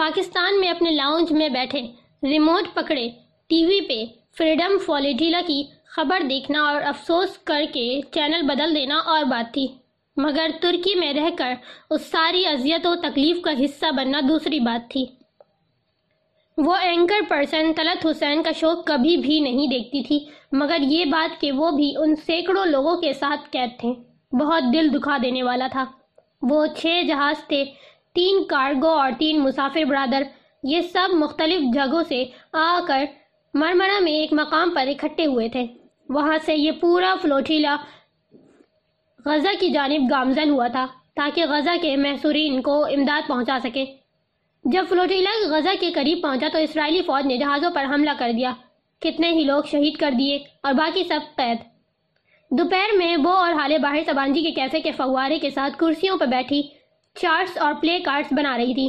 پاکستان میں اپنے لاؤنج میں بیٹھے ریموٹ پکڑے، ٹی وی پہ فریڈم فولیٹیلا کی خبر دیکھنا اور افسوس کر کے چینل بدل دینا اور بات تھی۔ مگر ترکی میں رہ کر اس ساری اذیت و تکلیف کا حصہ بننا دوسری بات تھی۔ وہ اینکر پرسن طلت حسین کا شوق کبھی بھی نہیں دیکھتی تھی، مگر یہ بات کہ وہ بھی ان سینکڑوں لوگوں کے ساتھ قید تھے۔ بہت دل دکھا دینے والا تھا۔ وہ چھ جہاز تھے تین کارگو اور تین مسافر برادر، یہ سب مختلف جگہوں سے آ کر مرمرہ میں ایک مقام پر اکٹھے ہوئے تھے۔ وہاں سے یہ پورا فلوٹیلا غزہ کی جانب گامزن ہوا تھا تاکہ غزہ کے محصورین کو امداد پہنچا سکے۔ جب فلوٹیلا غزہ کے قریب پہنچا تو اسرائیلی فوج نے جہازوں پر حملہ کر دیا۔ کتنے ہی لوگ شہید کر دیے اور باقی سب قید۔ دوپہر میں وہ اور حال باہر سبانجی کے کیفے کے فوارے کے ساتھ کرسیوں پر بیٹھی۔ چارٹس اور پلے کارڈز بنا رہی تھی۔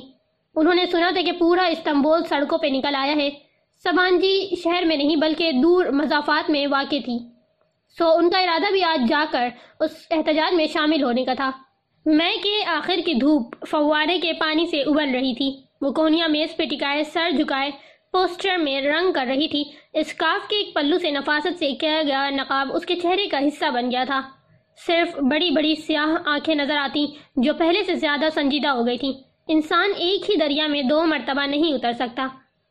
انہوں نے سنا تھا کہ پورا استنبول سڑکوں پہ نکل آیا ہے۔ سبانجی شہر میں نہیں بلکہ دور مضافات میں واقع تھی۔ سو ان کا ارادہ بھی آج جا کر اس احتجاج میں شامل ہونے کا تھا۔ میں کے آخر کی دھوپ فوارے کے پانی سے ابل رہی تھی۔ وہ کونیا میز پہ ٹکائے، سر جھکائے پوسٹر میں رنگ کر رہی تھی۔ اسکارف کے ایک پلو سے نفاست سے کیا گیا نقاب اس کے چہرے کا حصہ بن گیا تھا۔ صرف بڑی بڑی سیاہ آنکھیں نظر آتی جو پہلے سے زیادہ سنجیدہ ہو گئی تھی انسان ایک ہی دریا میں دو مرتبہ نہیں اتر سکتا۔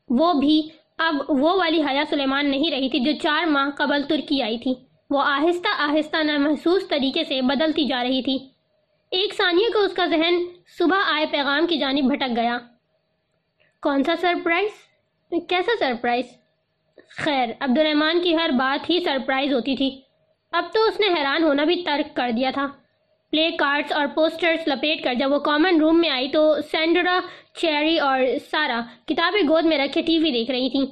وہ بھی اب وہ والی حیا سلیمان نہیں رہی تھی جو چار ماہ قبل ترکی آئی تھی۔ وہ آہستہ آہستہ محسوس طریقے سے بدلتی جا رہی تھی۔ ایک ثانیہ کو اس کا ذہن صبح آئے پیغام کی جانب بھٹک گیا۔ کون سا سرپرائز؟ کیسا سرپرائز؟ خیر عبد الرحمن کی ہر بات ہی سرپرائز ہوتی تھی۔ اب تو اس نے حیران ہونا بھی ترک کر دیا تھا۔ پلے کارڈز اور پوسٹرز لپیٹ کر جب وہ کامن روم میں آئی تو سینڈرا، چیری اور سارا کتابیں گود میں رکھے ٹی وی دیکھ رہی تھیں۔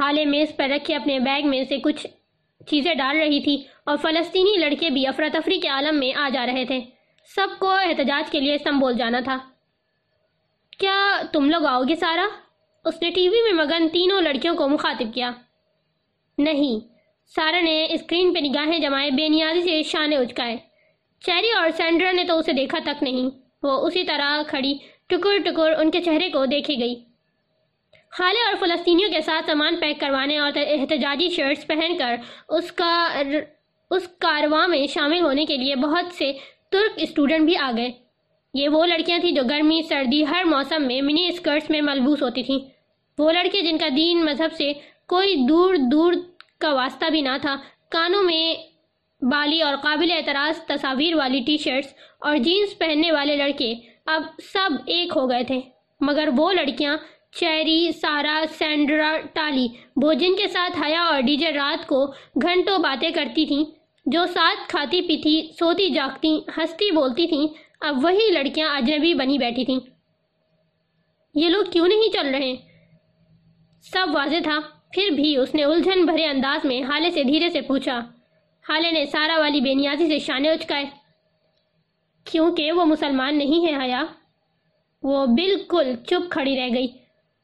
حالے میز پر رکھے اپنے بیگ میں سے کچھ چیزیں ڈال رہی تھی اور فلسطینی لڑکے بھی افراتفری کے عالم میں آ جا رہے تھے۔ سب کو احتجاج کے لیے استنبول جانا تھا۔ کیا تم لوگ آؤ گے سارا؟ اس نے ٹی وی میں مگن تینوں لڑکیوں کو مخاطب کیا۔ نہیں۔ سارا نے اسکرین پہ نگاہیں جمائے، بے نیازی سے شانے اچکائے چیری اور سینڈرا نے تو اسے دیکھا تک نہیں۔ وہ اسی طرح کھڑی ٹکر ٹکر ان کے چہرے کو دیکھی گئی۔ خالے اور فلسطینیوں کے ساتھ سامان پیک کروانے اور احتجاجی شرٹس پہن کر اس کا اس کارواں میں شامل ہونے کے لیے بہت سے ترک اسٹوڈنٹ بھی آ گئے۔ یہ وہ لڑکیاں تھیں جو گرمی، سردی، ہر موسم میں منی اسکرٹس میں ملبوس ہوتی تھیں۔ وہ لڑکے جن کا دین مذہب سے کوئی دور دور کا واسطہ بھی نہ تھا۔ کانوں میں بالی اور قابل اعتراض تصاویر والی ٹی شرٹس اور جینز پہننے والے لڑکے اب سب ایک ہو گئے تھے۔ مگر وہ لڑکیاں چیری، سارا، سینڈرا، ٹالی وہ جن کے ساتھ حیا اور ڈی جے رات کو گھنٹوں باتیں کرتی تھیں۔ جو ساتھ کھاتی پیتی سوتی جاگتی، ہنستی بولتی تھیں، اب وہی لڑکیاں اجنبی بنی بیٹھی تھیں۔ یہ لوگ کیوں نہیں چل رہے؟ سب واضح تھا۔ پھر بھی اس نے الجھن بھرے انداز میں حالے سے دھیرے سے پوچھا، حالے نے سارا والی بے نیازی سے شانے اچکائے۔ کیونکہ وہ مسلمان نہیں ہے حیا۔ وہ بالکل چپ کھڑی رہ گئی۔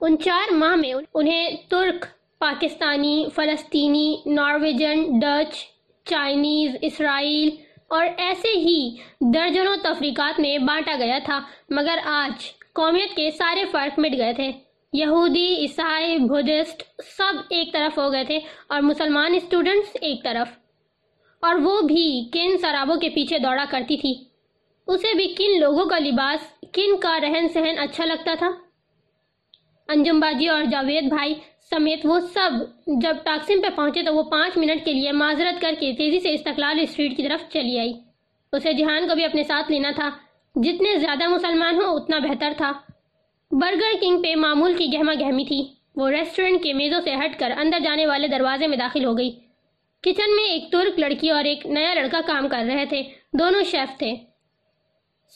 ان چار ماہ میں انہیں ترک، پاکستانی، فلسطینی، نارویجن، ڈچ، چائنیز، اسرائیل اور ایسے ہی درجنوں تفریقات میں بانٹا گیا تھا، مگر آج قومیت کے سارے فرق مٹ گئے تھے۔ یہودی، عیسائی، بدھسٹ سب ایک طرف ہو گئے تھے اور مسلمان اسٹوڈنٹس ایک طرف۔ اور وہ بھی کن سرابوں کے پیچھے دوڑا کرتی تھی۔ اسے بھی کن لوگوں کا لباس، کن کا رہن سہن اچھا لگتا تھا۔ انجم باجی اور جاوید بھائی سمیت وہ سب جب ٹاکسم پہ پہنچے تو وہ پانچ منٹ کے لیے معذرت کر کے تیزی سے استقلال اسٹریٹ کی طرف چلی آئی۔ اسے جہان کو بھی اپنے ساتھ لینا تھا۔ جتنے زیادہ مسلمان ہوں، اتنا بہتر تھا۔ برگر کنگ پہ معمول کی گہما گہمی تھی۔ وہ ریسٹورنٹ کے میزوں سے ہٹ کر اندر جانے والے دروازے میں داخل ہو گئی۔ کچن میں ایک ترک لڑکی اور ایک نیا لڑکا کام کر رہے تھے۔ دونوں شیف تھے۔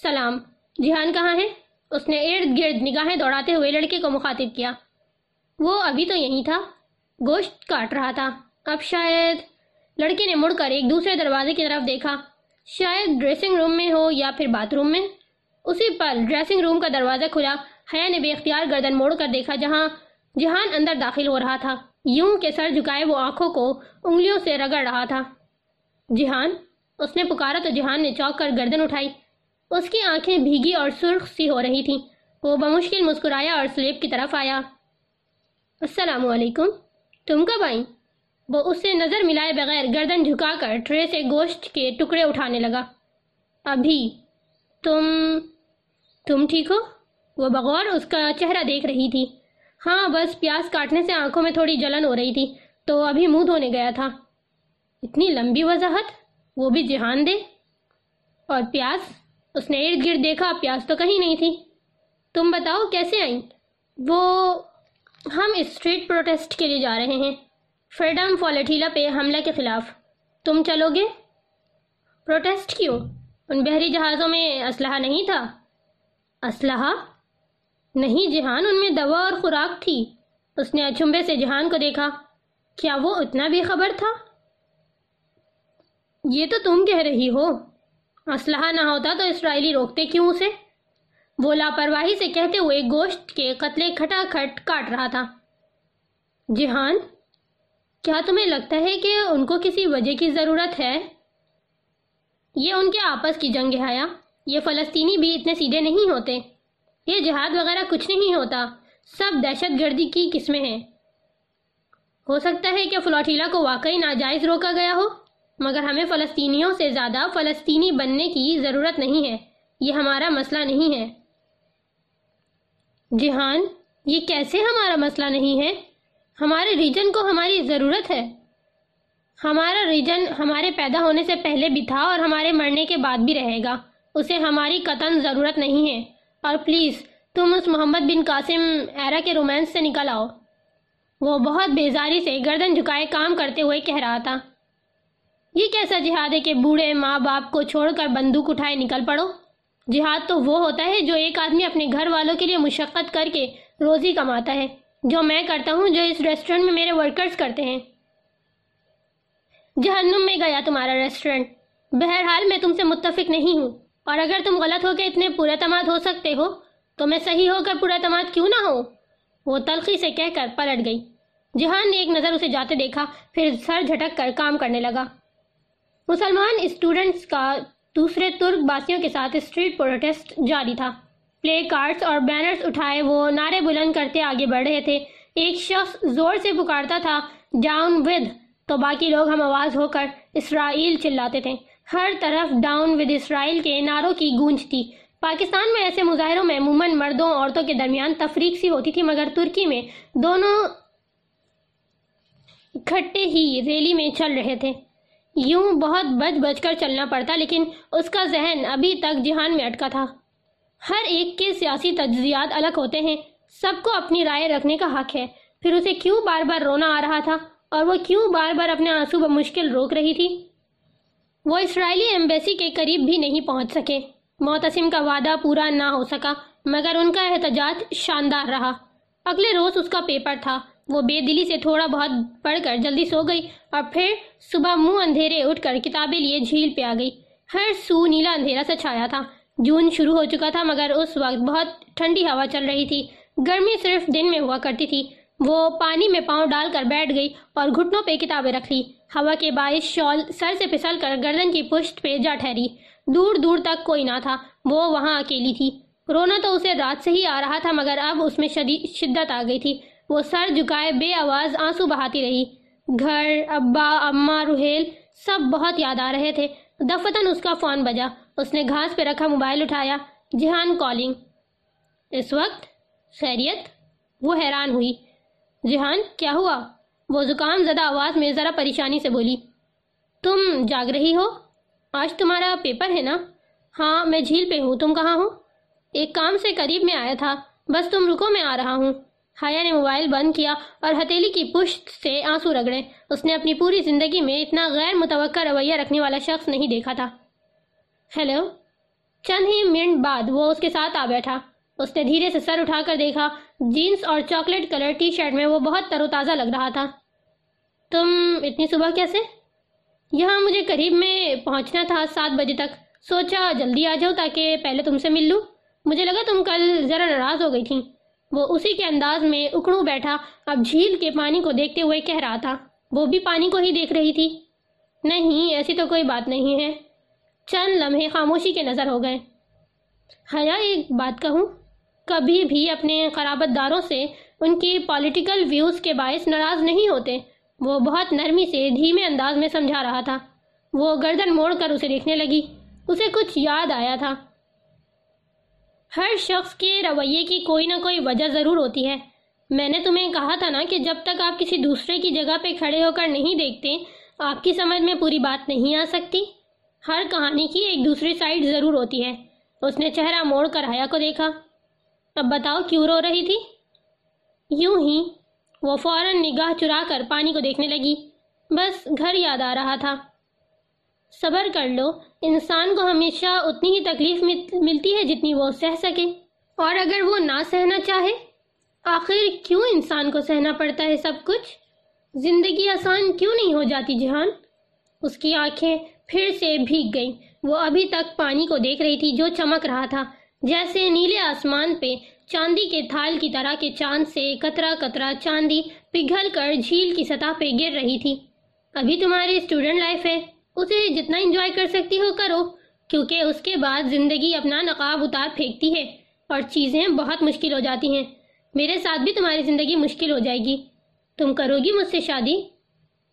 سلام جہان کہاں ہے اس نے ارد گرد نگاہیں دوڑاتے ہوئے لڑکے کو مخاطب کیا۔ وہ ابھی تو یہی تھا۔ گوشت کاٹ رہا تھا۔ اب شاید لڑکے نے مڑ کر ایک دوسرے دروازے کی طرف دیکھا۔ شاید ڈریسنگ روم میں ہو یا پھر باتھ روم میں۔ اسی پل ڈریسنگ روم کا دروازہ کھلا۔ حیا نے بے اختیار گردن موڑ کر دیکھا جہاں جہان اندر داخل ہو رہا تھا۔ یوں کے سر جھکائے وہ آنکھوں کو انگلیوں سے رگڑ رہا تھا۔ جہان؟ اس نے پکارا تو جہان نے چوک کر گردن اٹھائی۔ اس کی آنکھیں بھیگی اور سرخ سی ہو رہی تھی وہ بمشکل مسکرایا اور سلیب کی طرف آیا۔ السلام علیکم۔ تم کب آئیں؟ وہ اس سے نظر ملائے بغیر گردن جھکا کر ٹرے سے گوشت کے ٹکڑے اٹھانے لگا۔ ابھی، تم تم ٹھیک ہو؟ وہ بغور اس کا چہرہ دیکھ رہی تھی۔ ہاں بس پیاز کاٹنے سے آنکھوں میں تھوڑی جلن ہو رہی تھی، تو ابھی منہ دھونے گیا تھا۔ اتنی لمبی وضاحت؟ وہ بھی جہان دے۔ اور پیاز اس نے ارد گرد دیکھا پیاز تو کہیں نہیں تھی۔ تم بتاؤ کیسے آئیں؟ وہ، ہم اسٹریٹ پروٹیسٹ کے لیے جا رہے ہیں۔ فریڈم فالٹیلا پہ حملہ کے خلاف۔ تم چلو گے؟ پروٹیسٹ کیوں؟ ان بحری جہازوں میں اسلحہ نہیں تھا۔ اسلحہ؟ نہیں، جہان ان میں دوا اور خوراک تھی۔ اس نے اچھمبے سے جہان کو دیکھا۔ کیا وہ اتنا بھی خبر تھا؟ یہ تو تم کہہ رہی ہو۔ اسلحہ نہ ہوتا تو اسرائیلی روکتے کیوں اسے؟ وہ لاپرواہی سے کہتے ہوئے گوشت کے قتلے کھٹا کھٹ کاٹ رہا تھا۔ جہان، کیا تمہیں لگتا ہے کہ ان کو کسی وجہ کی ضرورت ہے؟ یہ ان کے آپس کی جنگ ہے یہ فلسطینی بھی اتنے سیدھے نہیں ہوتے۔ یہ جہاد وغیرہ کچھ نہیں ہوتا۔ سب دہشت گردی کی قسمیں ہیں۔ ہو سکتا ہے کہ فلوٹیلا کو واقعی ناجائز روکا گیا ہو، مگر ہمیں فلسطینیوں سے زیادہ فلسطینی بننے کی ضرورت نہیں ہے۔ یہ ہمارا مسئلہ نہیں ہے۔ جہان، یہ کیسے ہمارا مسئلہ نہیں ہے؟ ہمارے ریجن کو ہماری ضرورت ہے۔ ہمارا ریجن ہمارے پیدا ہونے سے پہلے بھی تھا اور ہمارے مرنے کے بعد بھی رہے گا۔ اسے ہماری قطن ضرورت نہیں ہے۔ اور پلیز تم اس محمد بن قاسم ایرا کے رومانس سے نکل آؤ۔ وہ بہت بیزاری سے گردن جھکائے کام کرتے ہوئے کہہ رہا تھا۔ یہ کیسا جہاد ہے کہ بوڑھے ماں باپ کو چھوڑ کر بندوق اٹھائے نکل پڑو؟ جہاد تو وہ ہوتا ہے جو ایک آدمی اپنے گھر والوں کے لیے مشقت کر کے روزی کماتا ہے، جو میں کرتا ہوں، جو اس ریسٹورنٹ میں میرے ورکرز کرتے ہیں۔ جہنم میں گیا تمہارا ریسٹورنٹ بہرحال میں تم سے متفق نہیں ہوں۔ اور اگر تم غلط ہو کے اتنے پورے تماد ہو سکتے ہو، تو میں صحیح ہو کر پورا تماد کیوں نہ ہو وہ تلخی سے کہہ کر پلٹ گئی۔ جہان نے ایک نظر اسے جاتے دیکھا، پھر سر جھٹک کر کام کرنے لگا۔ مسلمان اسٹوڈنٹس کا دوسرے ترک باسیوں کے ساتھ اسٹریٹ پروٹیسٹ جاری تھا۔ پلے کارڈز اور بینرز اٹھائے وہ نعرے بلند کرتے آگے بڑھ رہے تھے۔ ایک شخص زور سے پکارتا تھا ڈاؤن ود تو باقی لوگ ہم آواز ہو کر اسرائیل چلاتے تھے۔ ہر طرف ڈاؤن ود اسرائیل کے نعروں کی گونج تھی۔ پاکستان میں ایسے مظاہروں میں عموماً مردوں عورتوں کے درمیان تفریق سی ہوتی تھی، مگر ترکی میں دونوں اکٹھے ہی ریلی میں چل رہے تھے۔ یوں بہت بچ بچ کر چلنا پڑتا، لیکن اس کا ذہن ابھی تک جہان میں اٹکا تھا۔ ہر ایک کے سیاسی تجزیات الگ ہوتے ہیں۔ سب کو اپنی رائے رکھنے کا حق ہے۔ پھر اسے کیوں بار بار رونا آ رہا تھا؟ اور وہ کیوں بار بار اپنے آنسو بمشکل روک رہی تھی؟ وہ اسرائیلی ایمبیسی کے قریب بھی نہیں پہنچ سکے۔ معتصم کا وعدہ پورا نہ ہو سکا، مگر ان کا احتجاج شاندار رہا۔ اگلے روز اس کا پیپر تھا۔ وہ بے دلی سے تھوڑا بہت پڑھ کر جلدی سو گئی اور پھر صبح منہ اندھیرے اٹھ کر کتابیں لیے جھیل پہ آ گئی۔ ہر سو نیلا اندھیرا سے چھایا تھا۔ جون شروع ہو چکا تھا، مگر اس وقت بہت ٹھنڈی ہوا چل رہی تھی۔ گرمی صرف دن میں ہوا کرتی تھی۔ وہ پانی میں پاؤں ڈال کر بیٹھ گئی اور گھٹنوں پہ کتابیں رکھ لی۔ ہوا کے باعث شال سر سے پھسل کر گردن کی پشت پہ جا ٹھہری۔ دور دور تک کوئی نہ تھا۔ وہ وہاں اکیلی تھی۔ رونا تو اسے رات سے ہی آ رہا تھا، مگر اب اس میں شدت آ گئی تھی۔ وہ سر جھکائے بے آواز آنسو بہاتی رہی۔ گھر، ابا، اماں روحیل سب بہت یاد آ رہے تھے۔ دفتن اس کا فون بجا۔ اس نے گھاس پہ رکھا موبائل اٹھایا۔ جہان کالنگ۔ اس وقت خیریت؟ وہ حیران ہوئی۔ جہان کیا ہوا؟ وہ زکام زدہ آواز میں ذرا پریشانی سے بولی، تم جاگ رہی ہو؟ آج تمہارا پیپر ہے نا؟ ہاں میں جھیل پہ ہوں، تم کہاں ہو؟ ایک کام سے قریب میں آیا تھا، بس تم رکو، میں آ رہا ہوں۔ ہایا نے موبائل بند کیا اور ہتیلی کی پشت سے آنسو رگڑے۔ اس نے اپنی پوری زندگی میں اتنا غیر متوقع رویہ رکھنے والا شخص نہیں دیکھا تھا۔ ہیلو چند ہی منٹ بعد وہ اس کے ساتھ آ بیٹھا۔ اس نے دھیرے سے سر اٹھا کر دیکھا۔ جینس اور چاکلیٹ کلر ٹی شرٹ میں وہ بہت تر و تازہ لگ رہا تھا۔ تم اتنی صبح کیسے؟ یہاں مجھے قریب میں پہنچنا تھا سات بجے تک۔ سوچا جلدی آ جاؤ تاکہ پہلے تم سے مل لوں۔ مجھے لگا تم کل ذرا ناراض ہو گئی تھیں۔ وہ اسی کے انداز میں اکڑو بیٹھا۔ اب جھیل کے پانی کو دیکھتے ہوئے کہہ رہا تھا۔ وہ بھی پانی کو ہی دیکھ رہی تھی۔ نہیں، ایسی تو کوئی بات نہیں ہے۔ چند لمحے خاموشی کے نظر ہو گئے۔ حیا، ایک بات کہوں؟ کبھی بھی اپنے قرابت داروں سے ان کی پولیٹیکل ویوز کے باعث ناراض نہیں ہوتے۔ وہ بہت نرمی سے دھیمے انداز میں سمجھا رہا تھا۔ وہ گردن موڑ کر اسے دیکھنے لگی۔ اسے کچھ یاد آیا تھا۔ ہر شخص کے رویے کی کوئی نہ کوئی وجہ ضرور ہوتی ہے۔ میں نے تمہیں کہا تھا نا کہ جب تک آپ کسی دوسرے کی جگہ پہ کھڑے ہو کر نہیں دیکھتے، آپ کی سمجھ میں پوری بات نہیں آ سکتی۔ ہر کہانی کی ایک دوسری سائڈ ضرور ہوتی ہے۔ اس نے چہرہ موڑ کر آیا کو دیکھا۔ اب بتاؤ کیوں رو رہی تھی؟ یوں ہی وہ فوراً نگاہ چرا کر پانی کو دیکھنے لگی۔ بس گھر یاد آ رہا تھا۔ صبر کر لو، انسان کو ہمیشہ اتنی ہی تکلیف ملتی ہے جتنی وہ سہ سکے۔ اور اگر وہ نہ سہنا چاہے، آخر کیوں انسان کو سہنا پڑتا ہے سب کچھ؟ زندگی آسان کیوں نہیں ہو جاتی جہان؟ اس کی آنکھیں پھر سے بھیگ گئیں۔ وہ ابھی تک پانی کو دیکھ رہی تھی جو چمک رہا تھا۔ جیسے نیلے آسمان پہ چاندی کے تھال کی طرح کے چاند سے کترا کترا چاندی پگھل کر جھیل کی سطح پہ گر رہی تھی۔ ابھی تمہاری اسٹوڈنٹ لائف ہے۔ اسے جتنا انجوائے کر سکتی ہو کرو، کیونکہ اس کے بعد زندگی اپنا نقاب اتار پھینکتی ہے اور چیزیں بہت مشکل ہو جاتی ہیں۔ میرے ساتھ بھی تمہاری زندگی مشکل ہو جائے گی۔ تم کرو گی مجھ سے شادی؟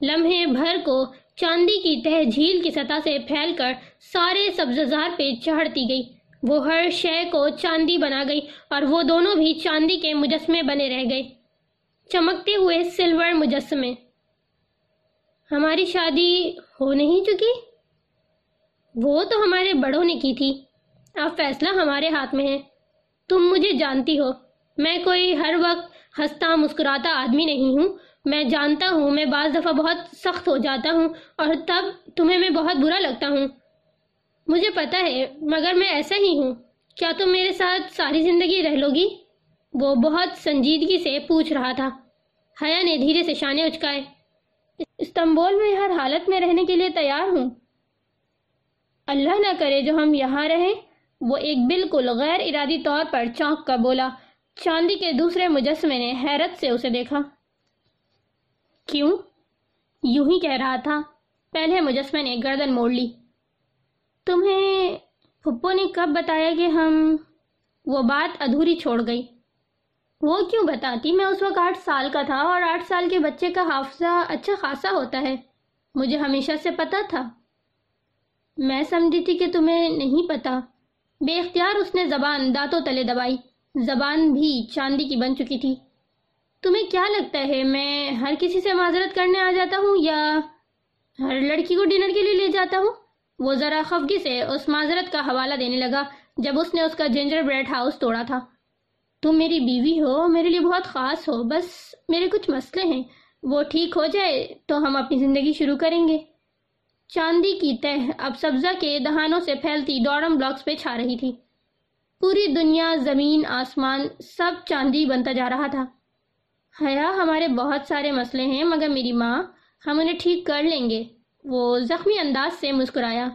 لمحے بھر کو چاندی کی تہ جھیل کی سطح سے پھیل کر سارے سبززار پہ چڑھتی گئی۔ وہ ہر شے کو چاندی بنا گئی اور وہ دونوں بھی چاندی کے مجسمے بنے رہ گئے۔ چمکتے ہوئے سلور مجسمے۔ ہماری شادی ہو نہیں چکی؟ وہ تو ہمارے بڑوں نے کی تھی۔ اب فیصلہ ہمارے ہاتھ میں ہے۔ تم مجھے جانتی ہو۔ میں کوئی ہر وقت ہنستا مسکراتا آدمی نہیں ہوں۔ میں جانتا ہوں، میں بعض دفعہ بہت سخت ہو جاتا ہوں اور تب تمہیں میں بہت برا لگتا ہوں۔ مجھے پتا ہے، مگر میں ایسا ہی ہوں۔ کیا تم میرے ساتھ ساری زندگی رہ لو گی؟ وہ بہت سنجیدگی سے پوچھ رہا تھا۔ حیا نے دھیرے سے شانے اچکائے۔ استنبول میں ہر حالت میں رہنے کے لیے تیار ہوں۔ اللہ نہ کرے جو ہم یہاں رہیں۔ وہ ایک بالکل غیر ارادی طور پر چونک کر بولا، چاندی کے دوسرے مجسمے نے حیرت سے اسے دیکھا۔ کیوں؟ یوں ہی کہہ رہا تھا۔ پہلے مجسمے نے گردن موڑ لی۔ تمہیں پھپو نے کب بتایا کہ ہم وہ بات ادھوری چھوڑ گئی؟ وہ کیوں بتاتی؟ میں اس وقت آٹھ سال کا تھا اور آٹھ سال کے بچے کا حافظہ اچھا خاصا ہوتا ہے۔ مجھے ہمیشہ سے پتا تھا۔ میں سمجھی تھی کہ تمہیں نہیں پتا بے اختیار اس نے زبان دانتوں تلے دبائی۔ زبان بھی چاندی کی بن چکی تھی۔ تمہیں کیا لگتا ہے میں ہر کسی سے معذرت کرنے آ جاتا ہوں یا ہر لڑکی کو ڈنر کے لیے لے جاتا ہوں؟ وہ ذرا خفگی سے اس معذرت کا حوالہ دینے لگا جب اس نے اس کا جنجر بریڈ ہاؤس توڑا تھا۔ تم میری بیوی ہو، میرے لیے بہت خاص ہو، بس میرے کچھ مسئلے ہیں۔ وہ ٹھیک ہو جائے تو ہم اپنی زندگی شروع کریں گے۔ چاندی کی تہ اب سبزہ کے دہانوں سے پھیلتی ڈورم بلاکس پہ چھا رہی تھی۔ پوری دنیا، زمین، آسمان، سب چاندی بنتا جا رہا تھا۔ حیا، ہمارے بہت سارے مسئلے ہیں، مگر میری ماں ہم انہیں ٹھیک کر لیں گے۔ وہ زخمی انداز سے مسکرایا۔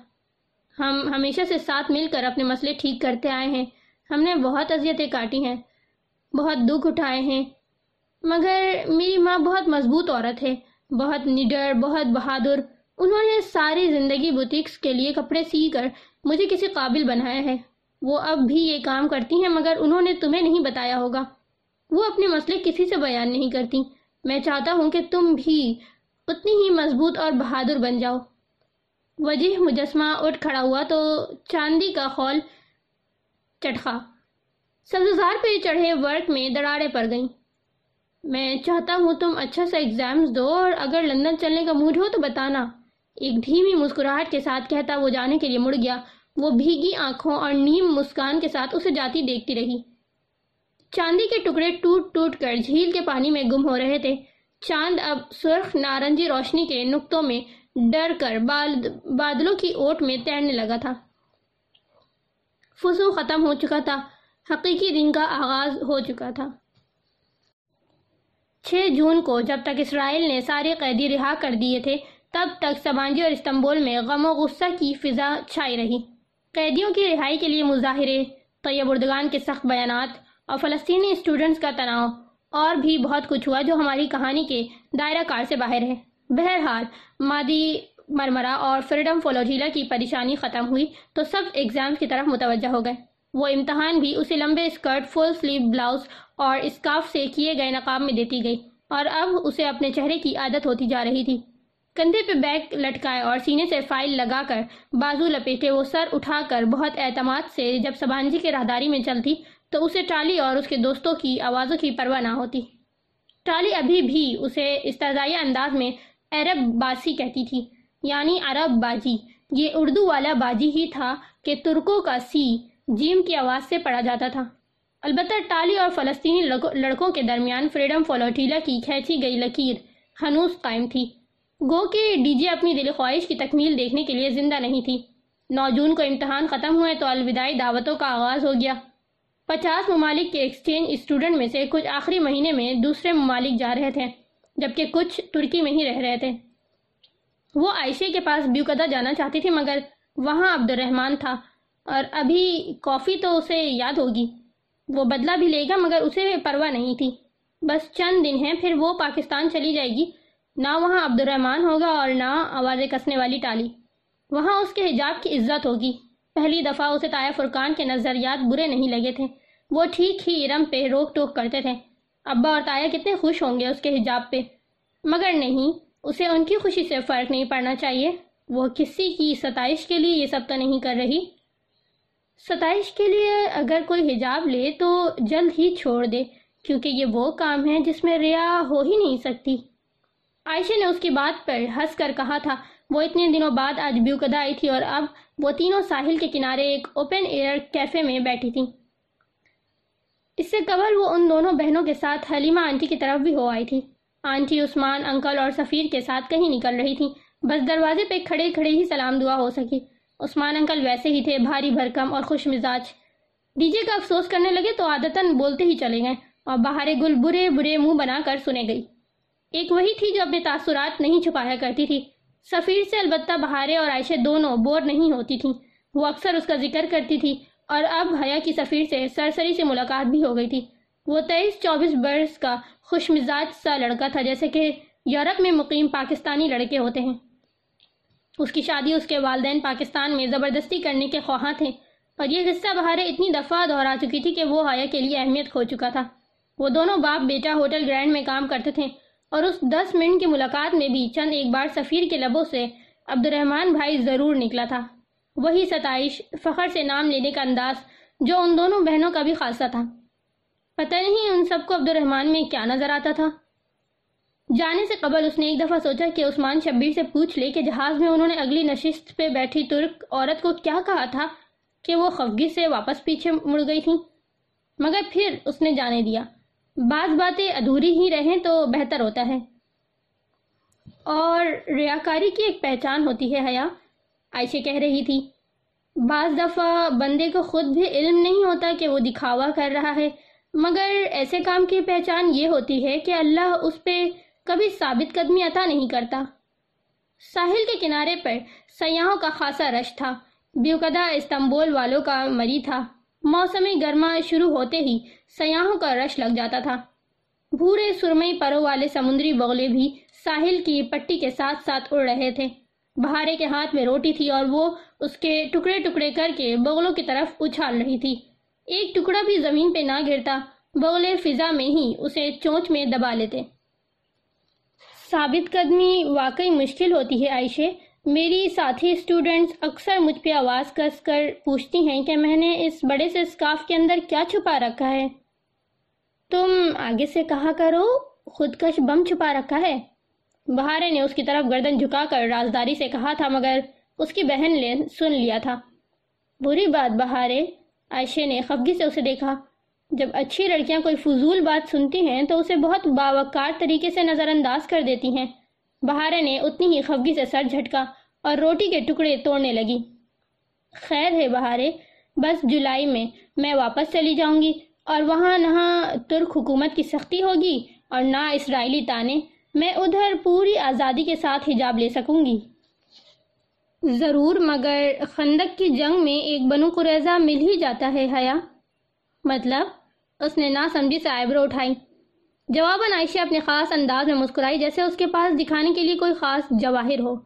ہم ہمیشہ سے ساتھ مل کر اپنے مسئلے ٹھیک کرتے آئے ہیں۔ ہم نے بہت اذیتیں کاٹی ہیں، بہت دکھ اٹھائے ہیں۔ مگر میری ماں بہت مضبوط عورت ہے، بہت نڈر، بہت بہادر۔ انہوں نے ساری زندگی بوتیکس کے لیے کپڑے سی کر مجھے کسی قابل بنایا ہے۔ وہ اب بھی یہ کام کرتی ہیں، مگر انہوں نے تمہیں نہیں بتایا ہوگا۔ وہ اپنے مسئلے کسی سے بیان نہیں کرتی۔ میں چاہتا ہوں کہ تم بھی اتنی ہی مضبوط اور بہادر بن جاؤ۔ وجہ مجسمہ اٹھ کھڑا ہوا تو چاندی کا خول چٹخا۔ سبزار پہ چڑھے ورک میں دراڑے پڑ گئیں۔ میں چاہتا ہوں تم اچھا سا ایگزامز دو اور اگر لندن چلنے کا موڈ ہو تو بتانا۔ ایک دھیمی مسکراہٹ کے ساتھ کہتا وہ جانے کے لیے مڑ گیا۔ وہ بھیگی آنکھوں اور نیم مسکان کے ساتھ اسے جاتی دیکھتی رہی۔ چاندی کے ٹکڑے ٹوٹ ٹوٹ کر جھیل کے پانی میں گم ہو رہے تھے۔ چاند اب سرخ نارنجی روشنی کے نقطوں میں ڈر کر بادلوں کی اوٹ میں تیرنے لگا تھا۔ فسو ختم ہو چکا تھا۔ حقیقی دن کا آغاز ہو چکا تھا۔ چھ جون کو جب تک اسرائیل نے سارے قیدی رہا کر دیے تھے، تب تک سبانجی اور استنبول میں غم و غصہ کی فضا چھائی رہی۔ قیدیوں کی رہائی کے لیے مظاہرے، طیب اردگان کے سخت بیانات اور فلسطینی اسٹوڈنٹس کا تناؤ۔ اور بھی بہت کچھ ہوا جو ہماری کہانی کے دائرہ کار سے باہر ہے۔ بہرحال، مادی مرمرہ اور فریڈم فولوجیلا کی پریشانی ختم ہوئی تو سب ایگزامز کی طرف متوجہ ہو گئے۔ وہ امتحان بھی اسے لمبے اسکرٹ فل سلیو بلاؤز اور اسکارف سے کیے گئے نقاب میں دیتی گئی اور اب اسے اپنے چہرے کی عادت ہوتی جا رہی تھی۔ کندھے پہ بیگ لٹکائے اور سینے سے فائل لگا کر بازو لپیٹے وہ سر اٹھا کر بہت اعتماد سے جب سبانجی کے راہداری میں چلتی تو اسے ٹالی اور اس کے دوستوں کی آوازوں کی پرواہ نہ ہوتی۔ ٹالی ابھی بھی اسے استضائیہ انداز میں عرب باسی کہتی تھی یعنی عرب باجی یہ اردو والا باجی ہی تھا کہ ترکوں کا سی جیم کی آواز سے پڑھا جاتا تھا۔ البتہ ٹالی اور فلسطینی لڑکوں کے درمیان فریڈم فلوٹیلا کی کھینچی گئی لکیر ہنوز قائم تھی۔ گو کہ ڈی جے اپنی دل خواہش کی تکمیل دیکھنے کے لیے زندہ نہیں تھی۔ نو جون کو امتحان ختم ہوئے تو الوداعی دعوتوں کا آغاز ہو گیا۔ پچاس ممالک کے ایکسچینج اسٹوڈنٹ میں سے کچھ آخری مہینے میں دوسرے ممالک جا رہے تھے، جبکہ کچھ ترکی میں ہی رہ رہے تھے۔ وہ عائشے کے پاس بیوکدہ جانا چاہتی تھی، مگر وہاں عبد الرحمن تھا۔ اور ابھی کافی تو اسے یاد ہوگی۔ وہ بدلہ بھی لے گا، مگر اسے پرواہ نہیں تھی۔ بس چند دن ہیں، پھر وہ پاکستان چلی جائے گی۔ نہ وہاں عبد الرحمن ہوگا اور نہ آوازیں کسنے والی ٹالی۔ وہاں اس کے حجاب کی عزت ہوگی۔ پہلی دفعہ اسے تایا فرقان کے نظریات برے نہیں لگے تھے۔ وہ ٹھیک ہی ارم پہ روک ٹوک کرتے تھے۔ ابا اور تایا کتنے خوش ہوں گے اس کے حجاب پہ۔ مگر نہیں، اسے ان کی خوشی سے فرق نہیں پڑنا چاہیے۔ وہ کسی کی ستائش کے لیے یہ سب تو نہیں کر رہی۔ ستائش کے لیے اگر کوئی حجاب لے تو جلد ہی چھوڑ دے، کیونکہ یہ وہ کام ہے جس میں ریا ہو ہی نہیں سکتی۔ عائشہ نے اس کی بات پر ہنس کر کہا تھا وہ اتنے دنوں بعد آج بیوکدہ آئی تھی اور اب وہ تینوں ساحل کے کنارے ایک اوپن ایئر کیفے میں بیٹھی تھی اس سے قبل وہ ان دونوں بہنوں کے ساتھ حلیمہ آنٹی کی طرف بھی ہو آئی تھی۔ آنٹی عثمان، انکل اور سفیر کے ساتھ کہیں نکل رہی تھی بس دروازے پہ کھڑے کھڑے ہی سلام دعا ہو سکی۔ عثمان، انکل ویسے ہی تھے، بھاری بھرکم اور خوش مزاج۔ ڈی جے کا افسوس کرنے لگے تو عادتاً بولتے ہی چلے گئے اور باہر گل برے برے منہ بنا کر سنے گئی۔ ایک وہی تھی جو اپنے تاثرات نہیں چھپایا کرتی تھی۔ سفیر سے البتہ بہارے اور عائشہ دونوں بور نہیں ہوتی تھیں۔ وہ اکثر اس کا ذکر کرتی تھی اور اب حیا کی سفیر سے سرسری سے ملاقات بھی ہو گئی تھی۔ وہ تیئیس چوبیس برس کا خوش مزاج سا لڑکا تھا، جیسے کہ یورپ میں مقیم پاکستانی لڑکے ہوتے ہیں۔ اس کی شادی اس کے والدین پاکستان میں زبردستی کرنے کے خواہاں تھے۔ اور یہ قصہ بہارے اتنی دفعہ دہرا چکی تھی کہ وہ حیا کے لیے اہمیت کھو چکا تھا۔ وہ دونوں باپ بیٹا ہوٹل گرینڈ میں کام کرتے تھے۔ اور اس دس منٹ کی ملاقات میں بھی چند ایک بار سفیر کے لبوں سے عبد الرحمن بھائی ضرور نکلا تھا۔ وہی ستائش، فخر سے نام لینے کا انداز، جو ان دونوں بہنوں کا بھی خاصہ تھا۔ پتہ نہیں ان سب کو عبد الرحمن میں کیا نظر آتا تھا۔ جانے سے قبل اس نے ایک دفعہ سوچا کہ عثمان شبیر سے پوچھ لے کہ جہاز میں انہوں نے اگلی نشست پہ بیٹھی ترک عورت کو کیا کہا تھا کہ وہ خفگی سے واپس پیچھے مڑ گئی تھی مگر پھر اس نے جانے دیا۔ بعض باتیں ادھوری ہی رہیں تو بہتر ہوتا ہے۔ اور ریاکاری کی ایک پہچان ہوتی ہے، حیا۔ عائشہ کہہ رہی تھی، بعض دفعہ بندے کو خود بھی علم نہیں ہوتا کہ وہ دکھاوا کر رہا ہے۔ مگر ایسے کام کی پہچان یہ ہوتی ہے کہ اللہ اس پہ کبھی ثابت قدمی عطا نہیں کرتا۔ ساحل کے کنارے پر سیاحوں کا خاصا رش تھا۔ بیوکدہ استنبول والوں کا مری تھا۔ موسم گرما شروع ہوتے ہی سیاحوں کا رش لگ جاتا تھا۔ بھورے سرمئی پروں والے سمندری بغلے بھی ساحل کی پٹی کے ساتھ ساتھ اڑ رہے تھے۔ بہارے کے ہاتھ میں روٹی تھی اور وہ اس کے ٹکڑے ٹکڑے کر کے بغلوں کی طرف اچھال رہی تھی۔ ایک ٹکڑا بھی زمین پہ نہ گرتا، بغلے فضا میں ہی اسے چونچ میں دبا لیتے۔ ثابت قدمی واقعی مشکل ہوتی ہے عائشے میری ساتھی اسٹوڈنٹس اکثر مجھ پہ آواز کس کر پوچھتی ہیں کہ میں نے اس بڑے سے اسکاف کے اندر کیا چھپا رکھا ہے؟ تم آگے سے کہا کرو، خودکش بم چھپا رکھا ہے۔ بہارے نے اس کی طرف گردن جھکا کر رازداری سے کہا تھا، مگر اس کی بہن نے سن لیا تھا۔ بری بات بہارے، عائشہ نے خفگی سے اسے دیکھا۔ جب اچھی لڑکیاں کوئی فضول بات سنتی ہیں تو اسے بہت باوقار طریقے سے نظر انداز کر دیتی ہیں۔ بہارے نے اتنی ہی خفگی سے سر جھٹکا اور روٹی کے ٹکڑے توڑنے لگی۔ خیر ہے بہارے، بس جولائی میں میں واپس چلی جاؤں گی اور وہاں نہ ترک حکومت کی سختی ہوگی اور نہ اسرائیلی تانے، میں ادھر پوری آزادی کے ساتھ حجاب لے سکوں گی۔ ضرور، مگر خندق کی جنگ میں ایک بنو قریضہ مل ہی جاتا ہے، حیا۔ مطلب اس نے نہ سمجھی سے آئیبرو اٹھائی جواباً عائشہ اپنے خاص انداز میں مسکرائی جیسے اس کے پاس دکھانے کے لیے کوئی خاص جواہر ہو۔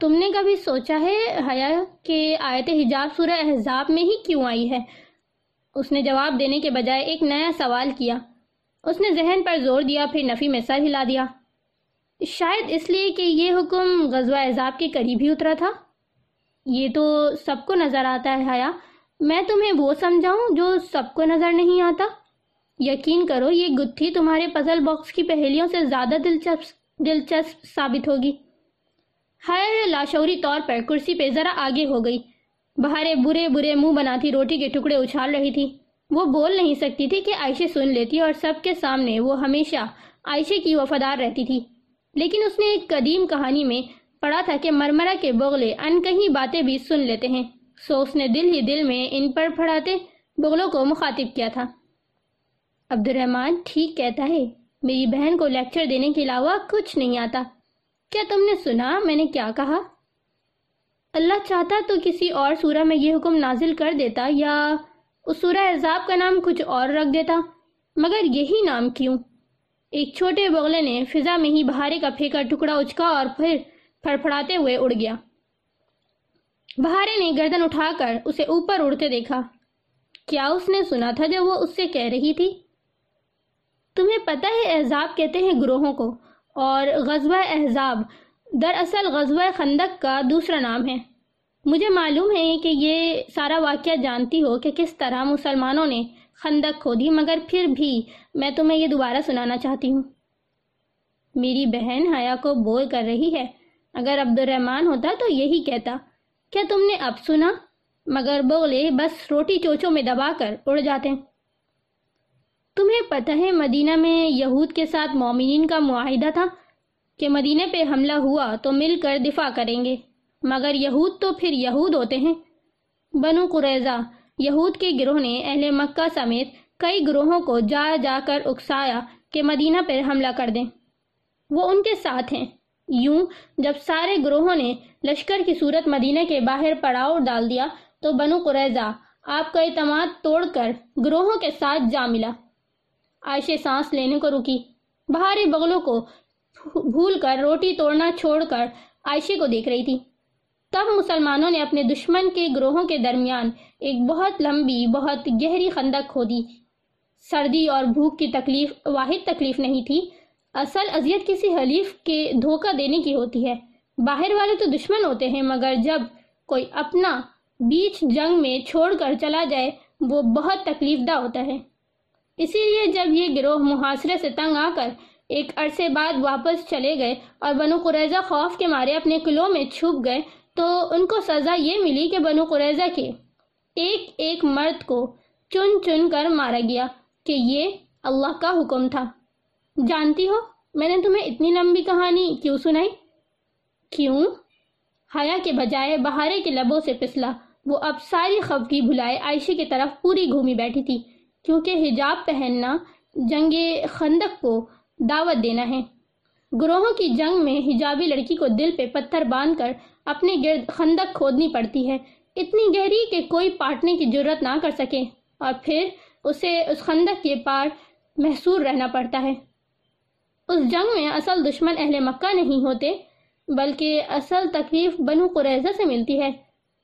تم نے کبھی سوچا ہے حیا کہ آیت حجاب سورہ احزاب میں ہی کیوں آئی ہے؟ اس نے جواب دینے کے بجائے ایک نیا سوال کیا۔ اس نے ذہن پر زور دیا، پھر نفی میں سر ہلا دیا۔ شاید اس لیے کہ یہ حکم غزوہ عذاب کے قریب ہی اترا تھا۔ یہ تو سب کو نظر آتا ہے حیا۔ میں تمہیں وہ سمجھاؤں جو سب کو نظر نہیں آتا؟ یقین کرو، یہ گتھی تمہارے پزل باکس کی پہلیوں سے زیادہ دلچسپ دلچسپ ثابت ہوگی۔ حیا لاشعوری طور پر کرسی پہ ذرا آگے ہو گئی۔ بہارے برے برے منہ بناتی روٹی کے ٹکڑے اچھال رہی تھی۔ وہ بول نہیں سکتی تھی کہ عائشہ سن لیتی اور سب کے سامنے وہ ہمیشہ عائشہ کی وفادار رہتی تھی۔ لیکن اس نے ایک قدیم کہانی میں پڑھا تھا کہ مرمرہ کے بغلے ان کہیں باتیں بھی سن لیتے ہیں۔ سو اس نے دل ہی دل میں ان پر پڑھاتے بغلوں کو مخاطب کیا تھا۔ عبد الرحمن ٹھیک کہتا ہے، میری بہن کو لیکچر دینے کے علاوہ کچھ نہیں آتا۔ کیا تم نے سنا میں نے کیا کہا؟ اللہ چاہتا تو کسی اور سورہ میں یہ حکم نازل کر دیتا یا اس سورہ عذاب کا نام کچھ اور رکھ دیتا؟ مگر یہی نام کیوں؟ ایک چھوٹے بغلے نے فضا میں ہی بہارے کا پھینکا ٹکڑا اچکا اور پھر پھڑپڑاتے ہوئے اڑ گیا۔ بہارے نے گردن اٹھا کر اسے اوپر اڑتے دیکھا۔ کیا اس نے سنا تھا جب وہ اس سے کہہ رہی تھی؟ تمہیں پتہ ہے احزاب کہتے ہیں گروہوں کو، اور غزوہ احزاب دراصل غزوہ خندق کا دوسرا نام ہے۔ مجھے معلوم ہے کہ یہ سارا واقعہ جانتی ہو کہ کس طرح مسلمانوں نے خندق کھودی مگر پھر بھی میں تمہیں یہ دوبارہ سنانا چاہتی ہوں۔ میری بہن حیا کو بول کر رہی ہے، اگر عبد الرحمن ہوتا تو یہی کہتا، کیا تم نے اب سنا؟ مگر بولے بس روٹی چوچوں میں دبا کر اڑ جاتے۔ تمہیں پتہ ہے مدینہ میں یہود کے ساتھ مومنین کا معاہدہ تھا کہ مدینہ پہ حملہ ہوا تو مل کر دفاع کریں گے، مگر یہود تو پھر یہود ہوتے ہیں۔ بنو قریضہ یہود کے گروہ نے اہل مکہ سمیت کئی گروہوں کو جا جا کر اکسایا کہ مدینہ پر حملہ کر دیں۔ وہ ان کے ساتھ ہیں۔ یوں جب سارے گروہوں نے لشکر کی صورت مدینہ کے باہر پڑاؤ ڈال دیا تو بنو قریضہ آپ کا اعتماد توڑ کر گروہوں کے ساتھ جا ملا۔ عائشہ سانس لینے کو رکی۔ بہاری بغلوں کو بھول کر روٹی توڑنا چھوڑ کر عائشہ کو دیکھ رہی تھی۔ تب مسلمانوں نے اپنے دشمن کے گروہوں کے درمیان ایک بہت لمبی، بہت گہری خندق کھودی سردی اور بھوک کی تکلیف، واحد تکلیف نہیں تھی، اصل اذیت کسی حلیف کے دھوکہ دینے کی ہوتی ہے۔ باہر والے تو دشمن ہوتے ہیں، مگر جب کوئی اپنا بیچ جنگ میں چھوڑ کر چلا جائے، وہ بہت تکلیف دہ ہوتا ہے۔ اسی لیے جب یہ گروہ محاصرے سے تنگ آ کر ایک عرصے بعد واپس چلے گئے اور بنو قریضہ خوف کے مارے اپنے قلعوں میں چھپ گئے، تو ان کو سزا یہ ملی کہ بنو قریضہ کے ایک ایک مرد کو چن چن کر مارا گیا کہ یہ اللہ کا حکم تھا۔ جانتی ہو، میں نے تمہیں اتنی لمبی کہانی کیوں سنائی؟ کیوں؟ حیا کے بجائے بہارے کے لبوں سے پسلا، وہ اب ساری خفگی بھلائے عائشہ کی طرف پوری گھومی بیٹھی تھی۔ کیونکہ حجاب پہننا جنگ خندق کو دعوت دینا ہے۔ گروہوں کی جنگ میں حجابی لڑکی کو دل پہ پتھر باندھ کر اپنے گرد خندق کھودنی پڑتی ہے۔ اتنی گہری کہ کوئی پاٹنے کی جرت نہ کر سکے اور پھر اسے اس خندق کے پار محصور رہنا پڑتا ہے۔ اس جنگ میں اصل دشمن اہل مکہ نہیں ہوتے، بلکہ اصل تکلیف بنو قریضہ سے ملتی ہے۔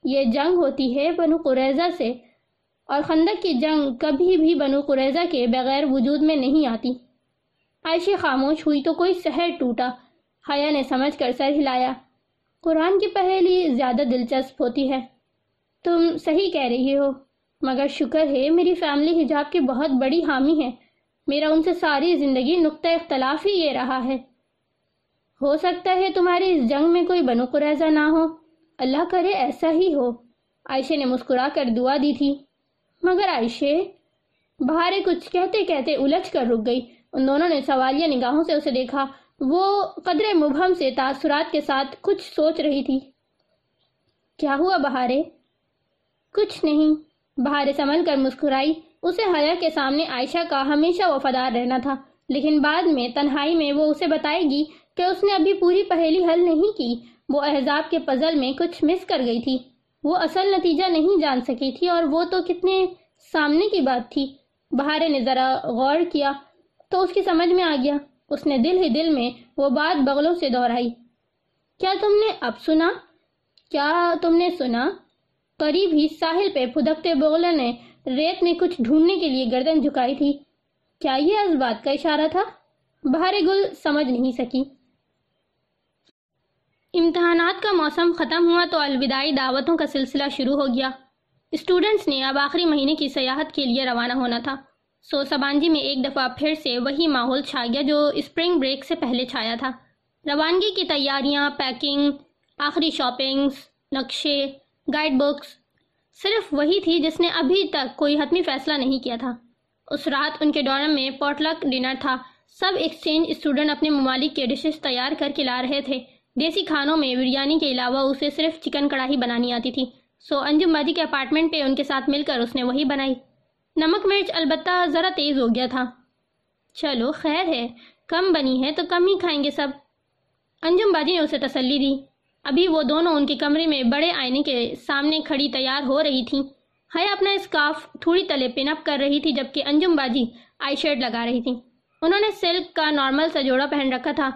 یہ جنگ ہوتی ہے بنو قریضہ سے اور خندق کی جنگ کبھی بھی بنو قریضہ کے بغیر وجود میں نہیں آتی۔ عائشہ خاموش ہوئی تو کوئی سحر ٹوٹا۔ حیا نے سمجھ کر سر ہلایا۔ قرآن کی پہلی زیادہ دلچسپ ہوتی ہے۔ تم صحیح کہہ رہی ہو، مگر شکر ہے میری فیملی حجاب کی بہت بڑی حامی ہے۔ میرا ان سے ساری زندگی نقطہ اختلاف ہی یہ رہا ہے۔ ہو سکتا ہے تمہاری اس جنگ میں کوئی بنو قریضہ نہ ہو۔ اللہ کرے ایسا ہی ہو۔ عائشہ نے مسکرا کر دعا دی تھی۔ مگر عائشہ، بہارے کچھ کہتے کہتے الجھ کر رک گئی۔ ان دونوں نے سوالیہ نگاہوں سے اسے دیکھا۔ وہ قدر مبہم سے تاثرات کے ساتھ کچھ سوچ رہی تھی۔ کیا ہوا بہارے؟ کچھ نہیں۔ بہارے سمل کر مسکرائی۔ اسے حیا کے سامنے عائشہ کا ہمیشہ وفادار رہنا تھا۔ لیکن بعد میں تنہائی میں وہ اسے بتائے گی کہ اس نے ابھی پوری پہلی حل نہیں کی۔ وہ احزاب کے پزل میں کچھ مس کر گئی تھی۔ وہ اصل نتیجہ نہیں جان سکی تھی اور وہ تو کتنے سامنے کی بات تھی۔ بہارے نے ذرا غور کیا تو اس کی سمجھ میں آ گیا۔ اس نے دل ہی دل میں وہ بات بغلوں سے دہرائی۔ کیا تم نے اب سنا؟ کیا تم نے سنا؟ قریب ہی ساحل پہ پھدکتے بغلوں نے ریت میں کچھ ڈھونڈنے کے لیے گردن جھکائی تھی۔ کیا یہ اس بات کا اشارہ تھا؟ بہار گل سمجھ نہیں سکی۔ امتحانات کا موسم ختم ہوا تو الوداعی دعوتوں کا سلسلہ شروع ہو گیا۔ اسٹوڈنٹس نے اب آخری مہینے کی سیاحت کے لیے روانہ ہونا تھا۔ سو سبانجی میں ایک دفعہ پھر سے وہی ماحول چھا گیا جو اسپرنگ بریک سے پہلے چھایا تھا۔ روانگی کی تیاریاں، پیکنگ، آخری شاپنگز، نقشے، گائیڈ بکس، صرف وہی تھی جس نے ابھی تک کوئی حتمی فیصلہ نہیں کیا تھا۔ اس رات ان کے ڈورم میں پوٹلک ڈنر تھا۔ سب ایکسچینج اسٹوڈنٹ اپنے ممالک کے ڈشز تیار کر کے لا رہے تھے۔ دیسی کھانوں میں بریانی کے علاوہ اسے صرف چکن کڑاہی بنانی آتی تھی۔ سو انجم بادی کے اپارٹمنٹ پہ ان کے ساتھ مل کر اس نے وہی بنائی۔ نمک مرچ البتہ ذرا تیز ہو گیا تھا۔ چلو خیر ہے، کم بنی ہے تو کم ہی کھائیں گے سب۔ انجم بادی نے اسے تسلی دی۔ ابھی وہ دونوں ان کے کمرے میں بڑے آئینے کے سامنے کھڑی تیار ہو رہی تھیں۔ حیا اپنا اسکارف تھوڑی تلے پن اپ کر رہی تھی جبکہ انجم باجی آئی شیڈ لگا رہی تھی انہوں نے سلک کا نارمل سا جوڑا پہن رکھا تھا۔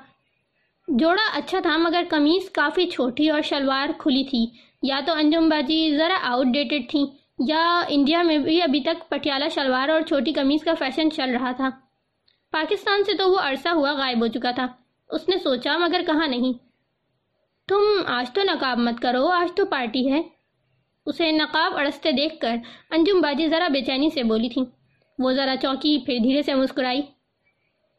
جوڑا اچھا تھا مگر قمیص کافی چھوٹی اور شلوار کھلی تھی۔ یا تو انجم باجی ذرا آؤٹ ڈیٹڈ تھی یا انڈیا میں بھی ابھی تک پٹیالہ شلوار اور چھوٹی قمیص کا فیشن چل رہا تھا۔ پاکستان سے تو وہ عرصہ ہوا غائب ہو چکا تھا۔ اس نے سوچا، مگر کہا نہیں۔ تم آج تو نقاب مت کرو، آج تو پارٹی ہے۔ اسے نقاب اڑستے دیکھ کر انجم باجی ذرا بے چینی سے بولی تھی وہ ذرا چوکی پھر دھیرے سے مسکرائی۔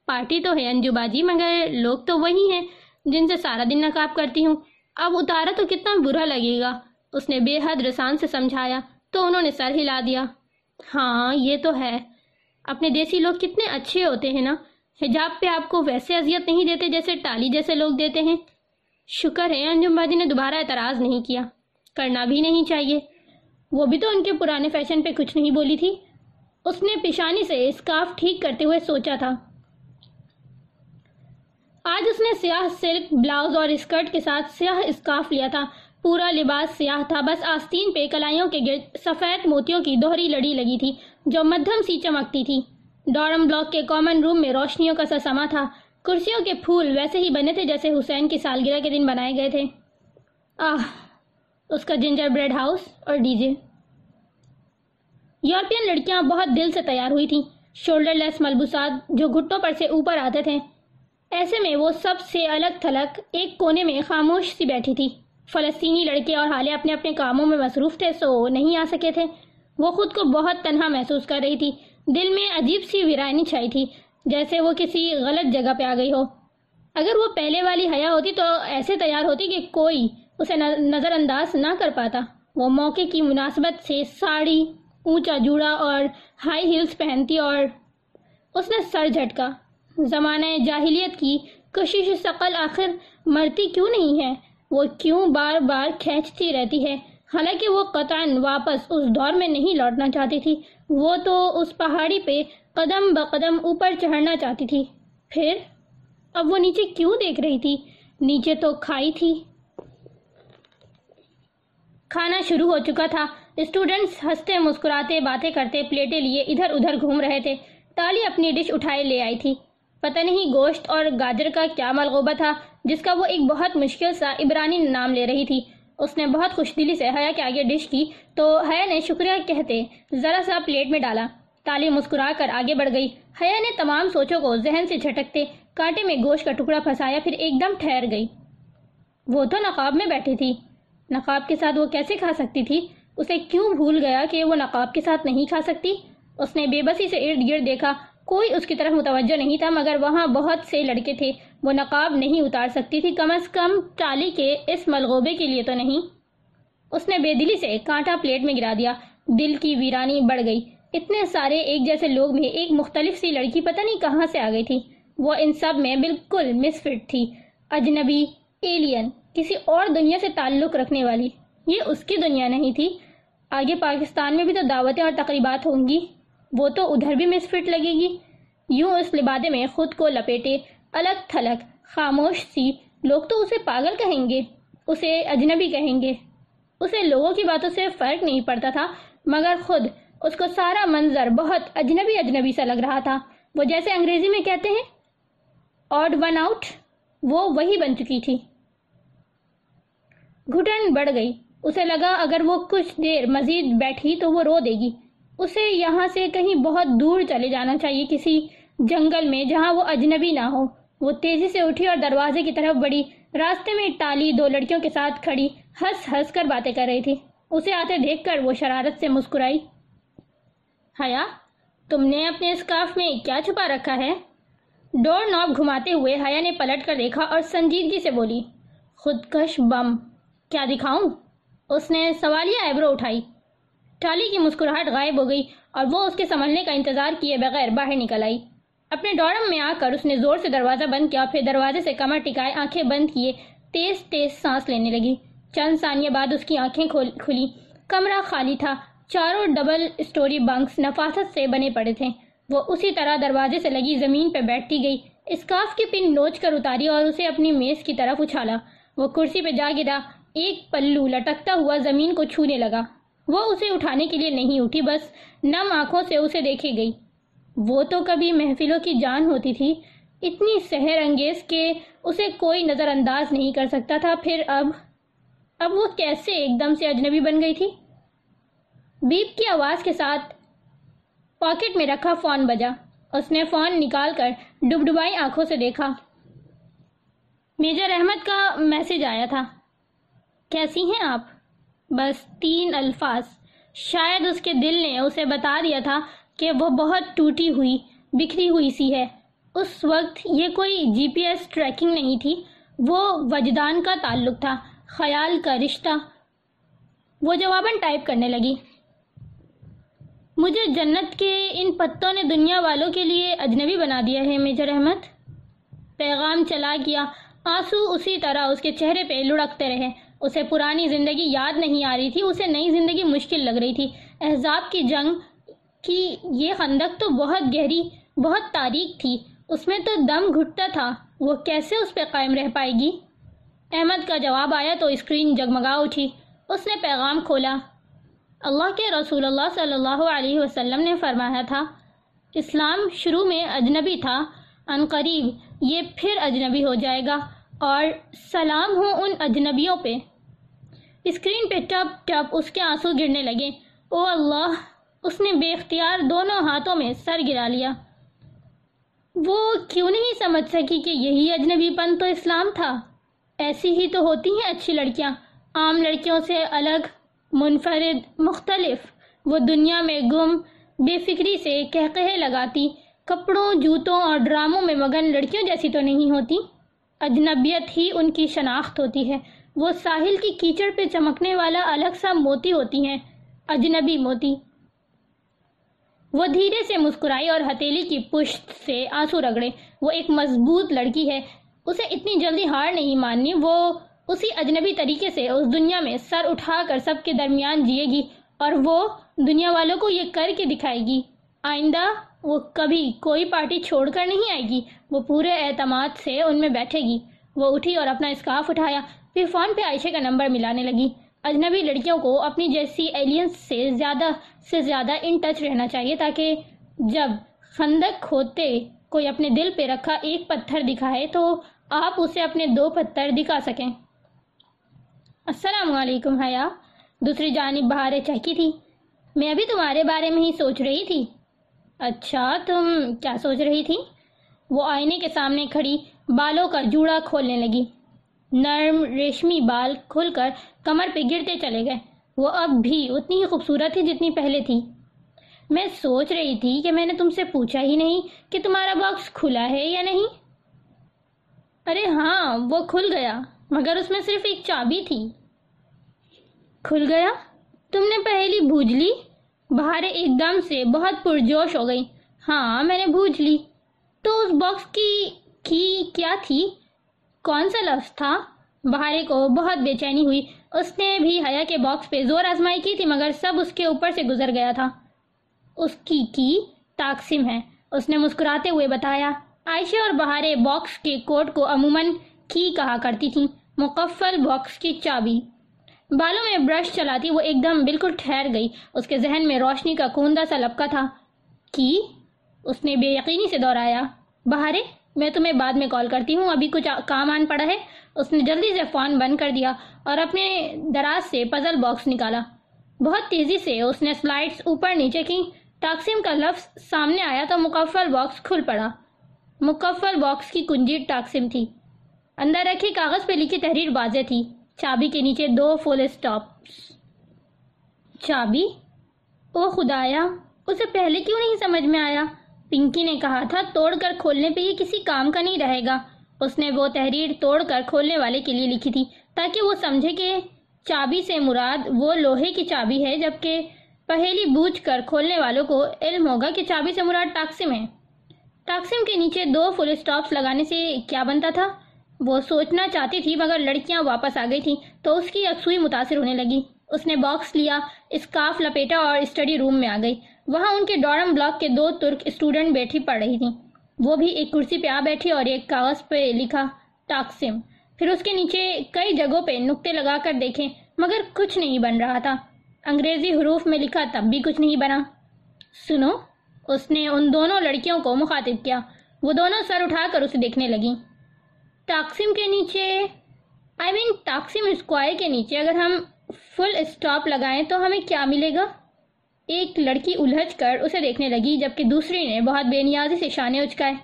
پارٹی تو ہے انجو باجی، مگر لوگ تو وہی ہیں جن سے سارا دن نقاب کرتی ہوں۔ اب اتارا تو کتنا برا لگے گا۔ اس نے بے حد رسان سے سمجھایا، تو انہوں نے سر ہلا دیا۔ ہاں یہ تو ہے۔ اپنے دیسی لوگ کتنے اچھے ہوتے ہیں نا۔ حجاب پہ آپ کو ویسے اذیت نہیں دیتے جیسے ٹالی جیسے لوگ دیتے ہیں۔ شکر ہے انجم باجی نے دوبارہ اعتراض نہیں کیا۔ کرنا بھی نہیں چاہیے۔ وہ بھی تو ان کے پرانے فیشن پہ کچھ نہیں بولی تھی۔ اس نے پیشانی سے اسکارف ٹھیک کرتے ہوئے سوچا تھا۔ آج اس نے سیاہ سلک، بلاؤز اور اسکرٹ کے ساتھ سیاہ اسکارف لیا تھا۔ پورا لباس سیاہ تھا، بس آستین پہ کلائیوں کے گرد سفید موتیوں کی دوہری لڑی لگی تھی، جو مدھم سی چمکتی تھی۔ ڈورم بلاک کے کامن روم میں روشنیوں کا سا سما تھا۔ کرسیوں کے پھول ویسے ہی بنے تھے جیسے حسین کی سالگرہ کے دن بنائے گئے تھے۔ آہ، اس کا جنجر بریڈ ہاؤس اور ڈی جے۔ یورپین لڑکیاں بہت دل سے تیار ہوئی تھیں۔ شولڈر لیس ملبوسات جو گھٹوں پر سے اوپر آتے تھے۔ ایسے میں وہ سب سے الگ تھلگ ایک کونے میں خاموش سی بیٹھی تھی۔ فلسطینی لڑکے اور حالے اپنے اپنے کاموں میں مصروف تھے سو نہیں آ سکے تھے۔ وہ خود کو بہت تنہا محسوس کر رہی تھی۔ دل میں عجیب سی ویرانی چھائی تھی، جیسے وہ کسی غلط جگہ پہ آ گئی ہو۔ اگر وہ پہلے والی حیا ہوتی تو ایسے تیار ہوتی کہ کوئی اسے نظر انداز نہ کر پاتا۔ وہ موقع کی مناسبت سے ساڑی، اونچا جوڑا اور ہائی ہیلز پہنتی اور اس نے سر جھٹکا۔ زمانہ جاہلیت کی کشش سقل آخر مرتی کیوں نہیں ہے؟ وہ کیوں بار بار کھینچتی رہتی ہے؟ حالانکہ وہ قطعاً واپس اس دور میں نہیں لوٹنا چاہتی تھی۔ وہ تو اس پہاڑی پہ قدم بقدم اوپر چڑھنا چاہتی تھی۔ پھر اب وہ نیچے کیوں دیکھ رہی تھی؟ نیچے تو کھائی تھی۔ کھانا شروع ہو چکا تھا۔ اسٹوڈنٹس ہنستے مسکراتے باتیں کرتے پلیٹیں لیے ادھر ادھر گھوم رہے تھے۔ تالی اپنی ڈش اٹھائے لے آئی تھی۔ پتہ نہیں گوشت اور گاجر کا کیا ملغوبہ تھا، جس کا وہ ایک بہت مشکل سا عبرانی نام لے رہی تھی۔ اس نے بہت خوش دلی سے حیا کے آگے ڈش کی تو حیا نے شکریہ کہتے ذرا سا پلیٹ میں ڈالا۔ تالی مسکرا کر آگے بڑھ گئی۔ حیا نے تمام سوچوں کو ذہن سے جھٹکتے کانٹے میں گوشت کا ٹکڑا پھنسایا، پھر ایک دم ٹھہر گئی۔ وہ تو نقاب میں بیٹھی تھی۔ نقاب کے ساتھ وہ کیسے کھا سکتی تھی؟ اسے کیوں بھول گیا کہ وہ نقاب کے ساتھ نہیں کھا سکتی؟ اس نے بے بسی سے ارد گرد دیکھا۔ کوئی اس کی طرف متوجہ نہیں تھا، مگر وہاں بہت سے لڑکے تھے۔ وہ نقاب نہیں اتار سکتی تھی، کم از کم ٹالی کے اس ملغوبے کے لیے تو نہیں۔ اس نے بے دلی سے کانٹا پلیٹ میں گرا دیا۔ دل کی ویرانی بڑھ گئی۔ اتنے سارے ایک جیسے لوگ میں ایک مختلف سی لڑکی پتہ نہیں کہاں سے آ گئی تھی۔ وہ ان سب میں بالکل مس فٹ تھی۔ اجنبی ایلین کسی اور دنیا سے تعلق رکھنے والی۔ یہ اس کی دنیا نہیں تھی۔ آگے پاکستان میں بھی تو دعوتیں اور تقریبات ہوں گی۔ وہ تو ادھر بھی مس فٹ لگے گی۔ یوں اس لبادے میں خود کو لپیٹے، الگ تھلگ، خاموش سی۔ لوگ تو اسے پاگل کہیں گے، اسے اجنبی کہیں گے۔ اسے لوگوں کی باتوں سے فرق نہیں پڑتا تھا، مگر خود اس کو سارا منظر بہت اجنبی اجنبی سا لگ رہا تھا۔ وہ جیسے انگریزی میں کہتے ہیں آڈ ون آؤٹ وہ وہی بن چکی تھی۔ گھٹن بڑھ گئی۔ اسے لگا اگر وہ کچھ دیر مزید بیٹھی تو وہ رو دے گی۔ اسے یہاں سے کہیں بہت دور چلے جانا چاہیے کسی جنگل میں جہاں وہ اجنبی نہ ہو۔ وہ تیزی سے اٹھی اور دروازے کی طرف بڑی راستے میں ٹالی دو لڑکیوں کے ساتھ کھڑی، ہنس ہنس کر باتیں کر رہی تھی۔ اسے آتے دیکھ کر وہ شرارت سے مسکرائی۔ حیا، تم نے اپنے اسکارف میں کیا چھپا رکھا ہے؟ ڈور نوب گھماتے ہوئے حیا نے پلٹ کر دیکھا اور سنجیدگی سے بولی، خودکش بم، کیا دکھاؤں؟ اس نے سوالیہ ایبرو اٹھائی۔ ٹالی کی مسکراہٹ غائب ہو گئی اور وہ اس کے سنبھلنے کا انتظار کیے بغیر باہر نکل آئی۔ اپنے ڈورم میں آ کر اس نے زور سے دروازہ بند کیا پھر دروازے سے کمر ٹکائے آنکھیں بند کیے، تیز تیز سانس لینے لگی۔ چند ثانیہ بعد اس کی آنکھیں کھلی۔ کمرہ خالی تھا، چاروں ڈبل اسٹوری بنکس نفاست سے بنے پڑے تھے۔ وہ اسی طرح دروازے سے لگی زمین پہ بیٹھتی گئی، اسکارف کی پن نوچ کر اتاری اور اسے اپنی میز کی طرف اچھالا۔ وہ کرسی پہ جا گرا، ایک پلو لٹکتا ہوا زمین کو چھونے لگا۔ وہ اسے اٹھانے کے لیے نہیں اٹھی، بس نم آنکھوں سے اسے دیکھے گئی۔ وہ تو کبھی محفلوں کی جان ہوتی تھی، اتنی سحر انگیز کہ اسے کوئی نظر انداز نہیں کر سکتا تھا۔ پھر اب اب وہ کیسے ایک دم سے اجنبی بن گئی تھی؟ بیپ کی آواز کے ساتھ پاکٹ میں رکھا فون بجا۔ اس نے فون نکال کر ڈب ڈبائی آنکھوں سے دیکھا۔ میجر احمد کا میسج آیا تھا۔ کیسی ہیں آپ؟ بس تین الفاظ۔ شاید اس کے دل نے اسے بتا دیا تھا کہ وہ بہت ٹوٹی ہوئی، بکھری ہوئی سی ہے۔ اس وقت یہ کوئی جی پی ایس ٹریکنگ نہیں تھی، وہ وجدان کا تعلق تھا، خیال کا رشتہ۔ وہ جواباً ٹائپ کرنے لگی۔ مجھے جنت کے ان پتوں نے دنیا والوں کے لیے اجنبی بنا دیا ہے، میجر احمد۔ پیغام چلا گیا، آنسو اسی طرح اس کے چہرے پہ لڑکتے رہے۔ اسے پرانی زندگی یاد نہیں آ رہی تھی، اسے نئی زندگی مشکل لگ رہی تھی۔ احزاب کی جنگ کی یہ خندق تو بہت گہری، بہت تاریخ تھی۔ اس میں تو دم گھٹتا تھا۔ وہ کیسے اس پہ قائم رہ پائے گی؟ احمد کا جواب آیا تو اسکرین جگمگا اٹھی۔ اس نے پیغام کھولا۔ اللہ کے رسول اللہ صلی اللہ علیہ وسلم نے فرمایا تھا، اسلام شروع میں اجنبی تھا، ان قریب یہ پھر اجنبی ہو جائے گا۔ اور سلام ہو ان اجنبیوں پہ۔ اسکرین پہ ٹپ ٹپ اس کے آنسو گرنے لگے۔ او اللہ، اس نے بے اختیار دونوں ہاتھوں میں سر گرا لیا۔ وہ کیوں نہیں سمجھ سکی کہ یہی اجنبی پن تو اسلام تھا؟ ایسی ہی تو ہوتی ہیں اچھی لڑکیاں۔ عام لڑکیوں سے الگ، منفرد، مختلف۔ وہ دنیا میں گم، بے فکری سے کہکہے لگاتی۔ کپڑوں، جوتوں اور ڈراموں میں مگن لڑکیوں جیسی تو نہیں ہوتی۔ اجنبیت ہی ان کی شناخت ہوتی ہے۔ وہ ساحل کی کیچڑ پہ چمکنے والا الگ سا موتی ہوتی ہیں، اجنبی موتی۔ وہ دھیرے سے مسکرائی اور ہتیلی کی پشت سے آنسو رگڑے۔ وہ ایک مضبوط لڑکی ہے۔ اسے اتنی جلدی ہار نہیں ماننی۔ وہ اسی اجنبی طریقے سے اس دنیا میں سر اٹھا کر سب کے درمیان جیے گی اور وہ دنیا والوں کو یہ کر کے دکھائے گی۔ آئندہ وہ کبھی کوئی پارٹی چھوڑ کر نہیں آئے گی۔ وہ پورے اعتماد سے ان میں بیٹھے گی۔ وہ اٹھی اور اپنا اسکارف اٹھایا۔ پھر فون پہ عائشہ کا نمبر ملانے لگی۔ اجنبی لڑکیوں کو اپنی جیسی ایلینس سے زیادہ سے زیادہ ان ٹچ رہنا چاہیے تاکہ جب خندق کھوتے کوئی اپنے دل پہ رکھا ایک پتھر دکھائے تو آپ اسے اپنے دو پتھر دکھا سکیں۔ السلام علیکم، حیا۔ دوسری جانب بہارے چہکی تھی۔ میں ابھی تمہارے بارے میں ہی سوچ رہی تھی۔ اچھا تم کیا سوچ رہی تھی؟ وہ آئینے کے سامنے کھڑی بالوں کا جوڑا کھولنے لگی۔ نرم ریشمی بال کھل کر کمر پہ گرتے چلے گئے۔ وہ اب بھی اتنی ہی خوبصورت تھی جتنی پہلے تھی۔ میں سوچ رہی تھی کہ میں نے تم سے پوچھا ہی نہیں کہ تمہارا باکس کھلا ہے یا نہیں۔ ارے ہاں وہ کھل گیا، مگر اس میں صرف ایک چابی تھی۔ کھل گیا؟ تم نے پہلی بھوج لی؟ بہارے ایک دم سے بہت پرجوش ہو گئی۔ ہاں میں نے بھوج لی۔ تو اس باکس کی کی کیا تھی؟ کون سا لفظ تھا؟ بہارے کو بہت بے چینی ہوئی۔ اس نے بھی حیا کے باکس پہ زور آزمائی کی تھی، مگر سب اس کے اوپر سے گزر گیا تھا۔ اس کی کی تاقسم ہے۔ اس نے مسکراتے ہوئے بتایا، عائشہ اور بہارے باکس کے کوٹ کو عموماً کی کہا کرتی تھیں، مقفل باکس کی چابی۔ بالوں میں برش چلاتی وہ ایک دم بالکل ٹھہر گئی۔ اس کے ذہن میں روشنی کا کوندہ سا لپکا تھا کی اس نے بے یقینی سے دوہرایا بہارے، میں تمہیں بعد میں کال کرتی ہوں۔ ابھی کچھ کام آن پڑا ہے۔ اس نے جلدی سے فون بند کر دیا اور اپنے دراز سے پزل باکس نکالا۔ بہت تیزی سے اس نے سلائڈز اوپر نیچے کی۔ ٹاکسم کا لفظ سامنے آیا تو مکفل باکس کھل پڑا۔ مکفل باکس کی کنجی ٹاکسم تھی۔ اندر رکھی کاغذ پہ لکھی تحریر واضح تھی۔ چابی کے نیچے دو فل سٹاپس چابی؟ او خدایا، اسے پہلے کیوں نہیں سمجھ میں آیا؟ پنکی نے کہا تھا، توڑ کر کھولنے پہ یہ کسی کام کا نہیں رہے گا۔ اس نے وہ تحریر توڑ کر کھولنے والے کے لیے لکھی تھی، تاکہ وہ سمجھے کہ چابی سے مراد وہ لوہے کی چابی ہے، جبکہ پہلی بوجھ کر کھولنے والوں کو علم ہوگا کہ چابی سے مراد ٹاکسم ہے۔ ٹاکسم کے نیچے دو فل سٹاپس لگانے سے کیا بنتا تھا؟ وہ سوچنا چاہتی تھی مگر لڑکیاں واپس آ گئی تھیں تو اس کی اکسوئی متاثر ہونے لگی۔ اس نے باکس لیا، اسکارف لپیٹا اور اسٹڈی روم میں آ گئی۔ وہاں ان کے ڈورم بلاک کے دو ترک اسٹوڈنٹ بیٹھی پڑھ رہی تھیں۔ وہ بھی ایک کرسی پہ آ بیٹھی اور ایک کاغذ پہ لکھا ٹاکسم پھر اس کے نیچے کئی جگہوں پہ نقطے لگا کر دیکھیں، مگر کچھ نہیں بن رہا تھا۔ انگریزی حروف میں لکھا، تب بھی کچھ نہیں بنا سنو، اس نے ان دونوں لڑکیوں کو مخاطب کیا۔ وہ دونوں سر اٹھا کر اسے دیکھنے لگیں۔ ٹاکسم کے نیچے آئی مین ٹاکسم اسکوائر کے نیچے اگر ہم فل اسٹاپ لگائیں تو ہمیں کیا ملے گا؟ ایک لڑکی الجھ کر اسے دیکھنے لگی، جبکہ دوسری نے بہت بے نیازی سے شانے اچکائے۔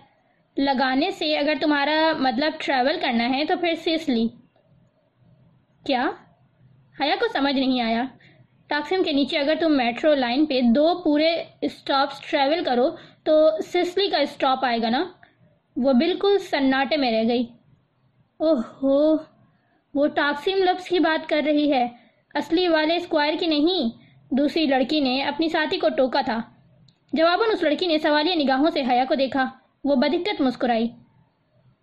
لگانے سے اگر تمہارا مطلب ٹریول کرنا ہے تو پھر سیسلی کیا؟ حیا کو سمجھ نہیں آیا۔ ٹاکسم کے نیچے اگر تم میٹرو لائن پہ دو پورے اسٹاپس ٹریول کرو تو سسلی کا اسٹاپ آئے گا نا؟ وہ بالکل سناٹے میں رہ گئی۔ اوہ ہو وہ ٹاکسم لفظ کی بات کر رہی ہے۔ اصلی والے اسکوائر کی نہیں، دوسری لڑکی نے اپنی ساتھی کو ٹوکا تھا۔ جواباً اس لڑکی نے سوالیہ نگاہوں سے حیا کو دیکھا۔ وہ بدقت مسکرائی۔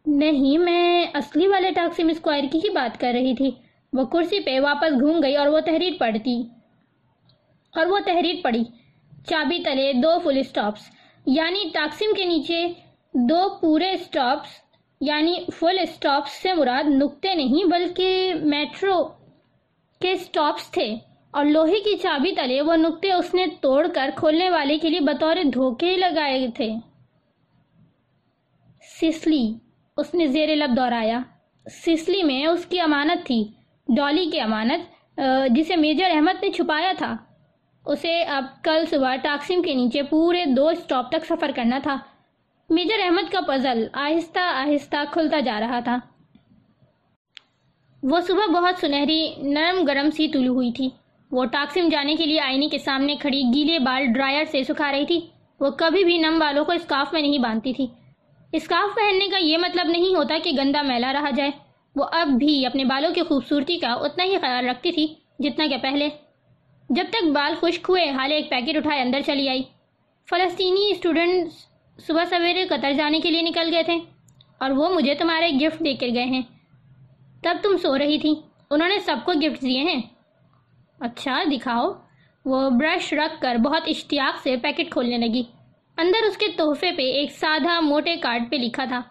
نہیں، میں اصلی والے ٹاکسم اسکوائر کی ہی بات کر رہی تھی۔ وہ کرسی پہ واپس گھوم گئی اور وہ تحریر پڑھتی۔ اور وہ تحریر پڑھی۔ چابی تلے دو فل اسٹاپس یعنی ٹاکسم کے نیچے دو پورے اسٹاپس یعنی فل اسٹاپس سے مراد نقطے نہیں، بلکہ میٹرو کے اسٹاپس تھے۔ اور لوہے کی چابی تلے، وہ نقطے اس نے توڑ کر کھولنے والے کے لیے بطور دھوکے لگائے تھے۔ سسلی، اس نے زیر لب دہرایا سسلی میں اس کی امانت تھی ڈالی کی امانت جسے میجر احمد نے چھپایا تھا۔ اسے اب کل صبح ٹاکسم کے نیچے پورے دو اسٹاپ تک سفر کرنا تھا۔ میجر احمد کا پزل آہستہ آہستہ کھلتا جا رہا تھا۔ وہ صبح بہت سنہری، نرم گرم سی طلوع ہوئی تھی۔ وہ ٹاکسم جانے کے لیے آئینے کے سامنے کھڑی گیلے بال ڈرائر سے سکھا رہی تھی۔ وہ کبھی بھی نم بالوں کو اسکارف میں نہیں باندھتی تھی۔ اسکارف پہننے کا یہ مطلب نہیں ہوتا کہ گندا میلا رہا جائے۔ وہ اب بھی اپنے بالوں کی خوبصورتی کا اتنا ہی خیال رکھتی تھی جتنا کہ پہلے۔ جب تک بال خشک ہوئے، حالے ایک پیکٹ اٹھائے اندر چلی آئی۔ فلسطینی اسٹوڈنٹ صبح سویرے قطر جانے کے لیے نکل گئے تھے اور وہ مجھے تمہارے گفٹ دے کر گئے ہیں۔ تب تم سو رہی تھی۔ انہوں نے سب کو گفٹ دیے ہیں۔ اچھا دکھاؤ۔ وہ برش رکھ کر بہت اشتیاق سے پیکٹ کھولنے لگی۔ اندر اس کے تحفے پہ ایک سادھا موٹے کارڈ پہ لکھا تھا۔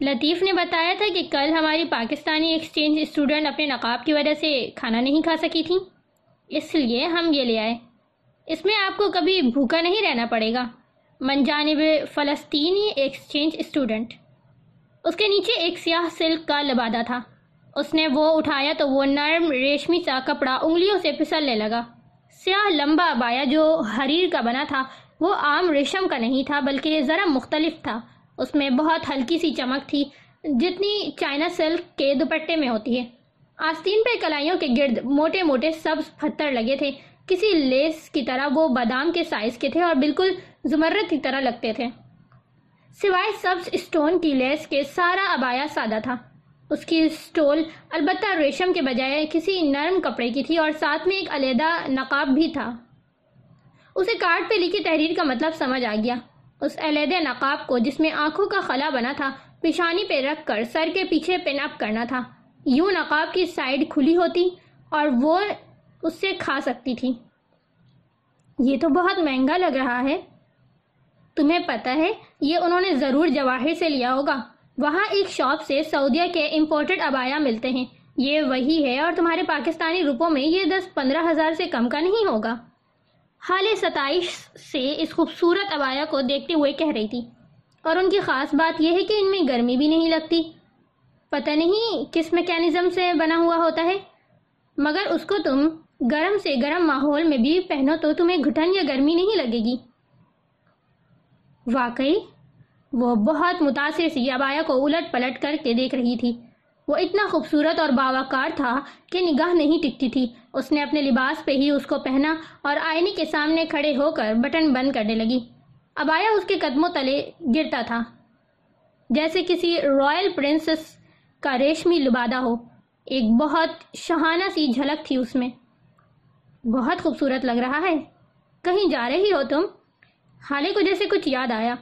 لطیف نے بتایا تھا کہ کل ہماری پاکستانی ایکسچینج اسٹوڈنٹ اپنے نقاب کی وجہ سے کھانا نہیں کھا سکی تھی۔ اس لیے ہم یہ لے آئے۔ اس میں آپ کو کبھی بھوکا نہیں رہنا پڑے گا۔ من جانب فلسطینی ایکسچینج اسٹوڈنٹ اس کے نیچے ایک سیاہ سلک کا لبادہ تھا۔ اس نے وہ اٹھایا تو وہ نرم ریشمی سا کپڑا انگلیوں سے پھسلنے لگا۔ سیاہ لمبا بایا جو حریر کا بنا تھا، وہ عام ریشم کا نہیں تھا بلکہ ذرا مختلف تھا۔ اس میں بہت ہلکی سی چمک تھی، جتنی چائنا سلک کے دوپٹے میں ہوتی ہے۔ آستین پہ کلائیوں کے گرد موٹے موٹے سبز پتھر لگے تھے۔ کسی لیس کی طرح وہ بادام کے سائز کے تھے اور بالکل زمرت کی طرح لگتے تھے۔ سوائے سبز اسٹون کی لیس کے سارا ابایا سادہ تھا۔ اس کی سٹول البتہ ریشم کے بجائے کسی نرم کپڑے کی تھی اور ساتھ میں ایک علیحدہ نقاب بھی تھا۔ اسے کارڈ پہ لکھی تحریر کا مطلب سمجھ آ گیا۔ اس علیحدہ نقاب کو جس میں آنکھوں کا خلا بنا تھا پشانی پہ رکھ کر سر کے پیچھے پن اپ کرنا تھا۔ یوں نقاب کی سائڈ کھلی ہوتی اور وہ اس سے کھا سکتی تھی۔ یہ تو بہت مہنگا لگ رہا ہے۔ تمہیں پتہ ہے، یہ انہوں نے ضرور جواہر سے لیا ہوگا۔ وہاں ایک شاپ سے سعودیہ کے امپورٹڈ ابایا ملتے ہیں۔ یہ وہی ہے اور تمہارے پاکستانی روپوں میں یہ دس پندرہ ہزار سے کم کا نہیں ہوگا۔ حال ستائش سے اس خوبصورت ابایا کو دیکھتے ہوئے کہہ رہی تھی۔ اور ان کی خاص بات یہ ہے کہ ان میں گرمی بھی نہیں لگتی۔ پتہ نہیں کس میکینزم سے بنا ہوا ہوتا ہے۔ مگر اس کو تم گرم سے گرم ماحول میں بھی پہنو تو تمہیں گھٹن یا گرمی نہیں لگے گی۔ واقعی، وہ بہت متاثر سی ابایا کو الٹ پلٹ کر کے دیکھ رہی تھی۔ وہ اتنا خوبصورت اور باوقار تھا کہ نگاہ نہیں ٹکتی تھی۔ اس نے اپنے لباس پہ ہی اس کو پہنا اور آئینے کے سامنے کھڑے ہو کر بٹن بند کرنے لگی۔ ابایا اس کے قدموں تلے گرتا تھا۔ جیسے کسی رائل پرنسس کا ریشمی لبادہ ہو۔ ایک بہت شہانہ سی جھلک تھی اس میں۔ بہت خوبصورت لگ رہا ہے۔ کہیں جا رہی ہو تم؟ حالے کو جیسے کچھ یاد آیا۔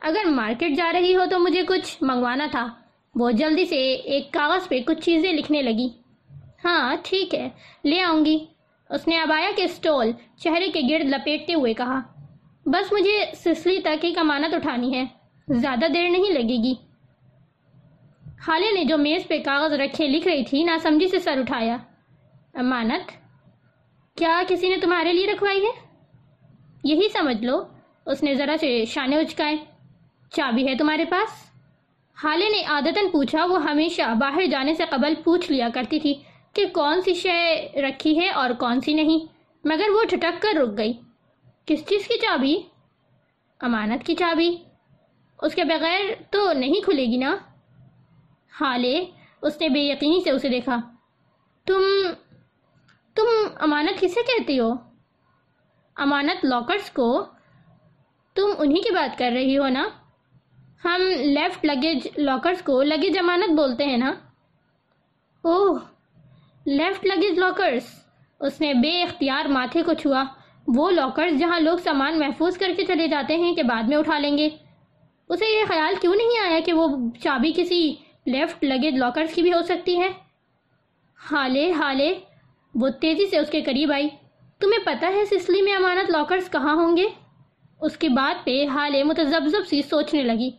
اگر مارکیٹ جا رہی ہو تو مجھے کچھ منگوانا تھا۔ وہ جلدی سے ایک کاغذ پہ کچھ چیزیں لکھنے لگی۔ ہاں ٹھیک ہے، لے آؤں گی۔ اس نے ابایا کے سٹول چہرے کے گرد لپیٹتے ہوئے کہا، بس مجھے سسلی تک ایک امانت اٹھانی ہے۔ زیادہ دیر نہیں لگے گی۔ حالے نے جو میز پہ کاغذ رکھے لکھ رہی تھی نہ سمجھی سے سر اٹھایا۔ امانت کیا کسی نے تمہارے لیے رکھوائی ہے؟ یہی سمجھ لو، اس نے ذرا سے شانے اچکائے۔ چابی ہے تمہارے پاس؟ حالے نے عادتاً پوچھا، وہ ہمیشہ باہر جانے سے قبل پوچھ لیا کرتی تھی کہ کون سی شے رکھی ہے اور کون سی نہیں، مگر وہ ٹھٹک کر رک گئی۔ کس چیز کی چابی؟ امانت کی چابی۔ اس کے بغیر تو نہیں کھلے گی نا؟ حالے اس نے بے یقینی سے اسے دیکھا۔ تم تم امانت کسے کہتی ہو؟ امانت لاکرز کو تم انہی کی بات کر رہی ہو نا؟ ہم لیفٹ لگیج لاکرز کو لگیج امانت بولتے ہیں نا؟ اوہ لیفٹ لگیج لاکرز اس نے بے اختیار ماتھے کو چھوا۔ وہ لاکرز جہاں لوگ سامان محفوظ کر کے چلے جاتے ہیں کہ بعد میں اٹھا لیں گے۔ اسے یہ خیال کیوں نہیں آیا کہ وہ چابی کسی لیفٹ لگیج لاکرز کی بھی ہو سکتی ہے؟ حالے حالے وہ تیزی سے اس کے قریب آئی۔ تمہیں پتہ ہے سسلی میں امانت لاکرز کہاں ہوں گے؟ اس کی بات پہ حالے متزبزب سی سوچنے لگی۔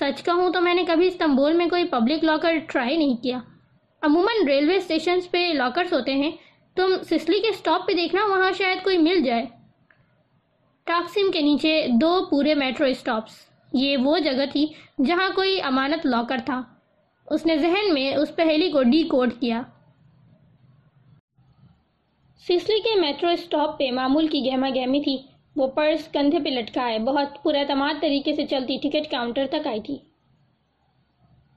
سچ کہوں تو میں نے کبھی استنبول میں کوئی پبلک لاکر ٹرائی نہیں کیا۔ عموماً ریلوے اسٹیشنز پہ لاکرز ہوتے ہیں۔ تم سسلی کے سٹاپ پہ دیکھنا وہاں شاید کوئی مل جائے۔ ٹاکسم کے نیچے دو پورے میٹرو اسٹاپس یہ وہ جگہ تھی جہاں کوئی امانت لاکر تھا۔ اس نے ذہن میں اس پہلی کو ڈی کوڈ کیا۔ سسلی کے میٹرو اسٹاپ پہ معمول کی گہما گہمی تھی۔ وہ پرس کندھے پہ لٹکائے بہت پراعتماد طریقے سے چلتی ٹکٹ کاؤنٹر تک آئی تھی۔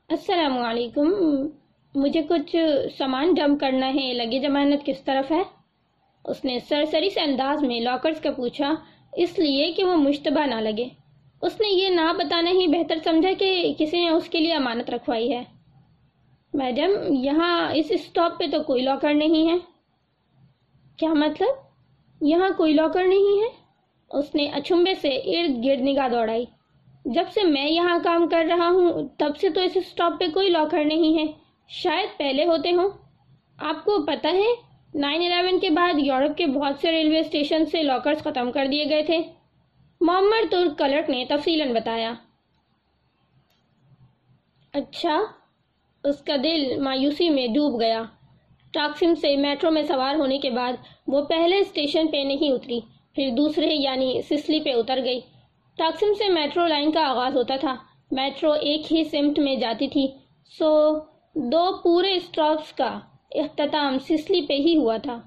السلام علیکم، مجھے کچھ سامان ڈم کرنا ہے لگے جمانت کس طرف ہے؟ اس نے سرسری سے انداز میں لاکرز کا پوچھا، اس لیے کہ وہ مشتبہ نہ لگے۔ اس نے یہ نہ بتانا ہی بہتر سمجھا کہ کسی نے اس کے لیے امانت رکھوائی ہے۔ میڈم، یہاں اس اسٹاپ پہ تو کوئی لاکر نہیں ہے۔ کیا مطلب؟ یہاں کوئی لاکر نہیں ہے۔ اس نے اچھمبے سے ارد گرد نگاہ دوڑائی۔ جب سے میں یہاں کام کر رہا ہوں، تب سے تو اس اسٹاپ پہ کوئی لاکر نہیں ہے۔ شاید پہلے ہوتے ہوں۔ آپ کو پتہ ہے، نائن الیون کے بعد یورپ کے بہت سے ریلوے اسٹیشن سے لاکرز ختم کر دیے گئے تھے۔ محمد ترک کلرک نے تفصیلاً بتایا۔ اچھا اس کا دل مایوسی میں ڈوب گیا۔ ٹاکسم سے میٹرو میں سوار ہونے کے بعد وہ پہلے اسٹیشن پہ نہیں اتری، پھر دوسرے یعنی سسلی پہ اتر گئی۔ ٹاکسم سے میٹرو لائن کا آغاز ہوتا تھا۔ میٹرو ایک ہی سمٹ میں جاتی تھی۔ سو دو پورے اسٹاپس کا اختتام سسلی پہ ہی ہوا تھا۔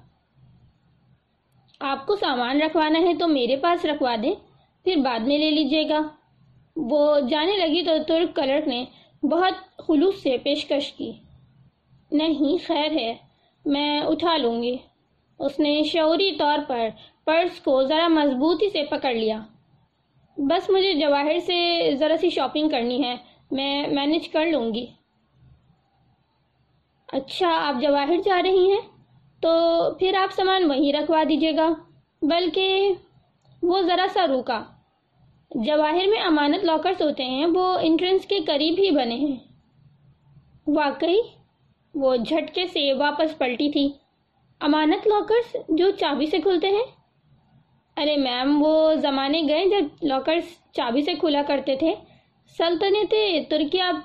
آپ کو سامان رکھوانا ہے تو میرے پاس رکھوا دیں، پھر بعد میں لے لیجیے گا۔ وہ جانے لگی تو ترک کلرک نے بہت خلوص سے پیشکش کی۔ نہیں، خیر ہے، میں اٹھا لوں گی۔ اس نے شعوری طور پر پرس کو ذرا مضبوطی سے پکڑ لیا۔ بس مجھے جواہر سے ذرا سی شاپنگ کرنی ہے، میں مینج کر لوں گی۔ اچھا آپ جواہر جا رہی ہیں؟ تو پھر آپ سامان وہیں رکھوا دیجیے گا۔ بلکہ وہ ذرا سا روکا جواہر میں امانت لاکرز ہوتے ہیں، وہ انٹرنس کے قریب ہی بنے ہیں۔ واقعی؟ وہ جھٹکے سے واپس پلٹی تھی۔ امانت لاکرز جو چابی سے کھلتے ہیں؟ ارے میم وہ زمانے گئے جب لاکرز چابی سے کھلا کرتے تھے۔ سلطنت ترکیہ اب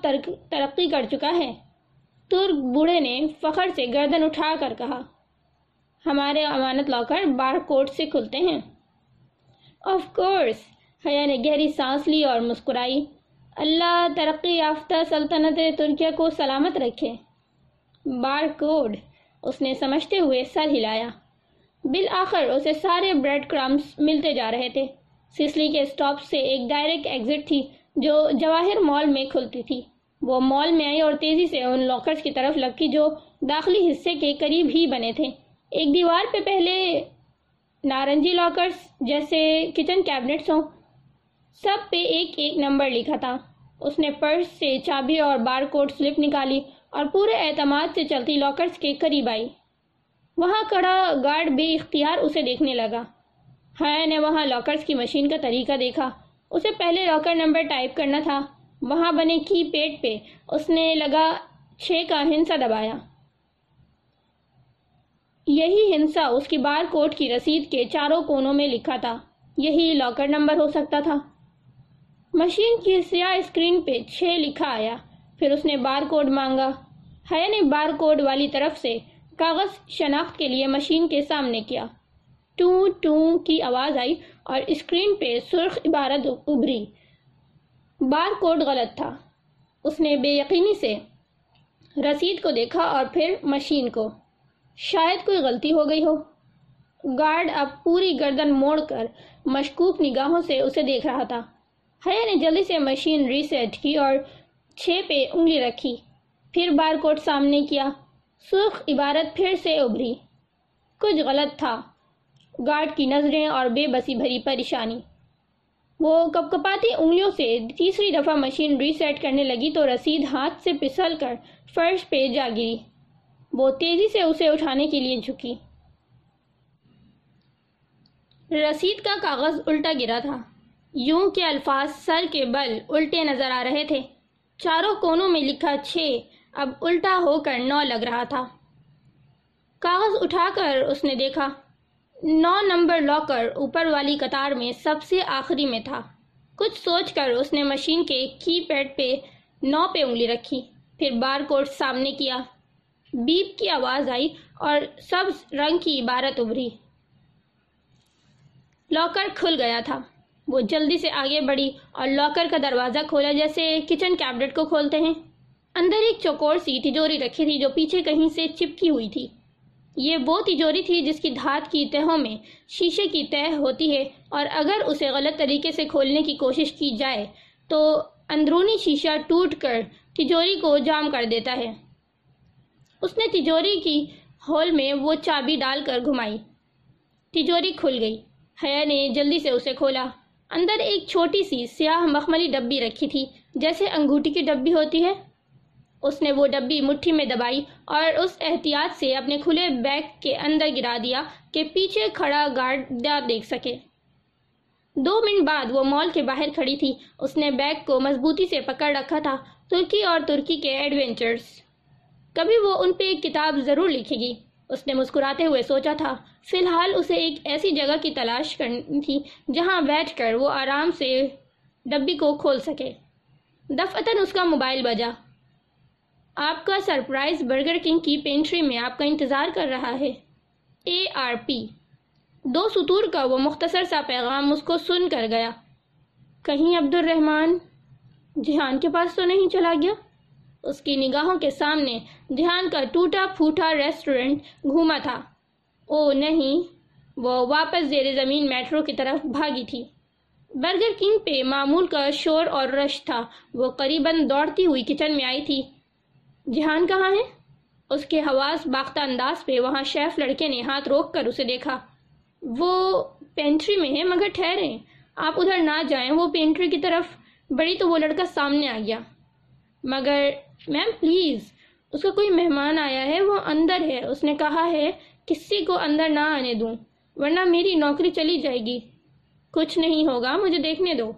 ترقی کر چکا ہے۔ ترک بوڑھے نے فخر سے گردن اٹھا کر کہا، ہمارے امانت لاکر بار کوٹ سے کھلتے ہیں۔ آف کورس حیا نے گہری سانس لی اور مسکرائی۔ اللہ ترقی یافتہ سلطنت ترکیہ کو سلامت رکھے۔ Bar code. اس نے سمجھتے ہوئے سر ہلایا۔ بالآخر اسے سارے بریڈ کرامز ملتے جا رہے تھے۔ سسلی کے سٹاپ سے ایک ڈائریکٹ ایگزٹ تھی جو جواہر مال میں کھلتی تھی۔ وہ مال میں آئی اور تیزی سے ان لاکرز کی طرف لگی جو داخلی حصے کے قریب ہی بنے تھے۔ ایک دیوار پہ پہلے نارنجی لاکرز جیسے کچن کیبنٹس ہوں۔ سب پہ ایک ایک نمبر لکھا تھا۔ اس نے پرس سے چابی اور بار کوڈ سلپ نکالی۔ اور پورے اعتماد سے چلتی لاکرز کے قریب آئی۔ وہاں کڑا گارڈ بے اختیار اسے دیکھنے لگا۔ حیا نے وہاں لاکرز کی مشین کا طریقہ دیکھا۔ اسے پہلے لاکر نمبر ٹائپ کرنا تھا۔ وہاں بنے کی پیٹ پہ اس نے لگا چھ کا ہنسا دبایا۔ یہی ہنسا اس کی بار کوٹ کی رسید کے چاروں کونوں میں لکھا تھا۔ یہی لاکر نمبر ہو سکتا تھا۔ مشین کی سیاہ اسکرین پہ چھ لکھا آیا۔ پھر اس نے بار کوڈ مانگا۔ حیا نے بار کوڈ والی طرف سے کاغذ شناخت کے لیے مشین کے سامنے کیا۔ ٹو ٹو کی آواز آئی اور اسکرین پہ سرخ عبارت ابری بار کوڈ غلط تھا۔ اس نے بے یقینی سے رسید کو دیکھا اور پھر مشین کو۔ شاید کوئی غلطی ہو گئی ہو۔ گارڈ اب پوری گردن موڑ کر مشکوک نگاہوں سے اسے دیکھ رہا تھا۔ حیا نے جلدی سے مشین ریسیٹ کی اور چھ پہ انگلی رکھی، پھر بار کوڈ سامنے کیا۔ سرخ عبارت پھر سے ابری کچھ غلط تھا۔ گارڈ کی نظریں اور بے بسی بھری پریشانی۔ وہ کپ کپاتی انگلیوں سے تیسری دفعہ مشین ریسیٹ کرنے لگی تو رسید ہاتھ سے پسل کر فرش پہ جا گری۔ وہ تیزی سے اسے اٹھانے کے لیے جھکی۔ رسید کا کاغذ الٹا گرا تھا۔ یوں کے الفاظ سر کے بل الٹے نظر آ رہے تھے۔ چاروں کونوں میں لکھا چھ۔ اب الٹا ہو کر نو لگ رہا تھا۔ کاغذ اٹھا کر اس نے دیکھا۔ نو نمبر لاکر اوپر والی قطار میں سب سے آخری میں تھا۔ کچھ سوچ کر اس نے مشین کے کی پیڈ پہ نو پہ انگلی رکھی۔ پھر بار کوڈ سامنے کیا۔ بیپ کی آواز آئی اور سبز رنگ کی عبارت ابری لاکر کھل گیا تھا۔ وہ جلدی سے آگے بڑھی اور لاکر کا دروازہ کھولا جیسے کچن کیبنٹ کو کھولتے ہیں۔ اندر ایک چوکور سی تجوری رکھی تھی جو پیچھے کہیں سے چپکی ہوئی تھی۔ یہ وہ تجوری تھی جس کی دھات کی تہوں میں شیشے کی تہ ہوتی ہے اور اگر اسے غلط طریقے سے کھولنے کی کوشش کی جائے تو اندرونی شیشہ ٹوٹ کر تجوری کو جام کر دیتا ہے۔ اس نے تجوری کی ہول میں وہ چابی ڈال کر گھمائی۔ تجوری کھل گئی۔ حیا نے جلدی سے اسے کھولا۔ اندر ایک چھوٹی سی سیاہ مخملی ڈبی رکھی تھی، جیسے انگوٹی کی ڈبی ہوتی ہے۔ اس نے وہ ڈبی مٹھی میں دبائی اور اس احتیاط سے اپنے کھلے بیگ کے اندر گرا دیا کہ پیچھے کھڑا گارڈ نہ دیکھ سکے۔ دو منٹ بعد وہ مال کے باہر کھڑی تھی۔ اس نے بیگ کو مضبوطی سے پکڑ رکھا تھا، ترکی اور ترکی کے ایڈونچرز۔ کبھی وہ ان پہ ایک کتاب ضرور لکھے گی۔ اس نے مسکراتے ہوئے سوچا تھا، فی الحال اسے ایک ایسی جگہ کی تلاش کرنی تھی جہاں بیٹھ کر وہ آرام سے ڈبی کو کھول سکے۔ دفتن اس کا موبائل بجا۔ آپ کا سرپرائز برگر کنگ کی پینٹری میں آپ کا انتظار کر رہا ہے۔ اے آر پی۔ دو سطور کا وہ مختصر سا پیغام اس کو سن کر گیا۔ کہیں عبد الرحمن جہان کے پاس تو نہیں چلا گیا؟ اس کی نگاہوں کے سامنے جہان کا ٹوٹا پھوٹا ریسٹورنٹ گھوما تھا۔ او نہیں، وہ واپس زیر زمین میٹرو کی طرف بھاگی تھی۔ برگر کنگ پہ معمول کا شور اور رش تھا۔ وہ قریباً دوڑتی ہوئی کچن میں آئی تھی۔ جہان کہاں ہے؟ اس کے حواس باختہ انداز پہ وہاں شیف لڑکے نے ہاتھ روک کر اسے دیکھا۔ وہ پینٹری میں ہے مگر ٹھہرے۔ آپ ادھر نہ جائیں، وہ پینٹری کی طرف۔ بڑی تو وہ لڑکا سامنے آ گیا۔ مگر میم پلیز اس کا کوئی مہمان آیا ہے، وہ اندر ہے۔ اس نے کہا ہے، کسی کو اندر نہ آنے دوں، ورنہ میری نوکری چلی جائے گی۔ کچھ نہیں ہوگا، مجھے دیکھنے دو۔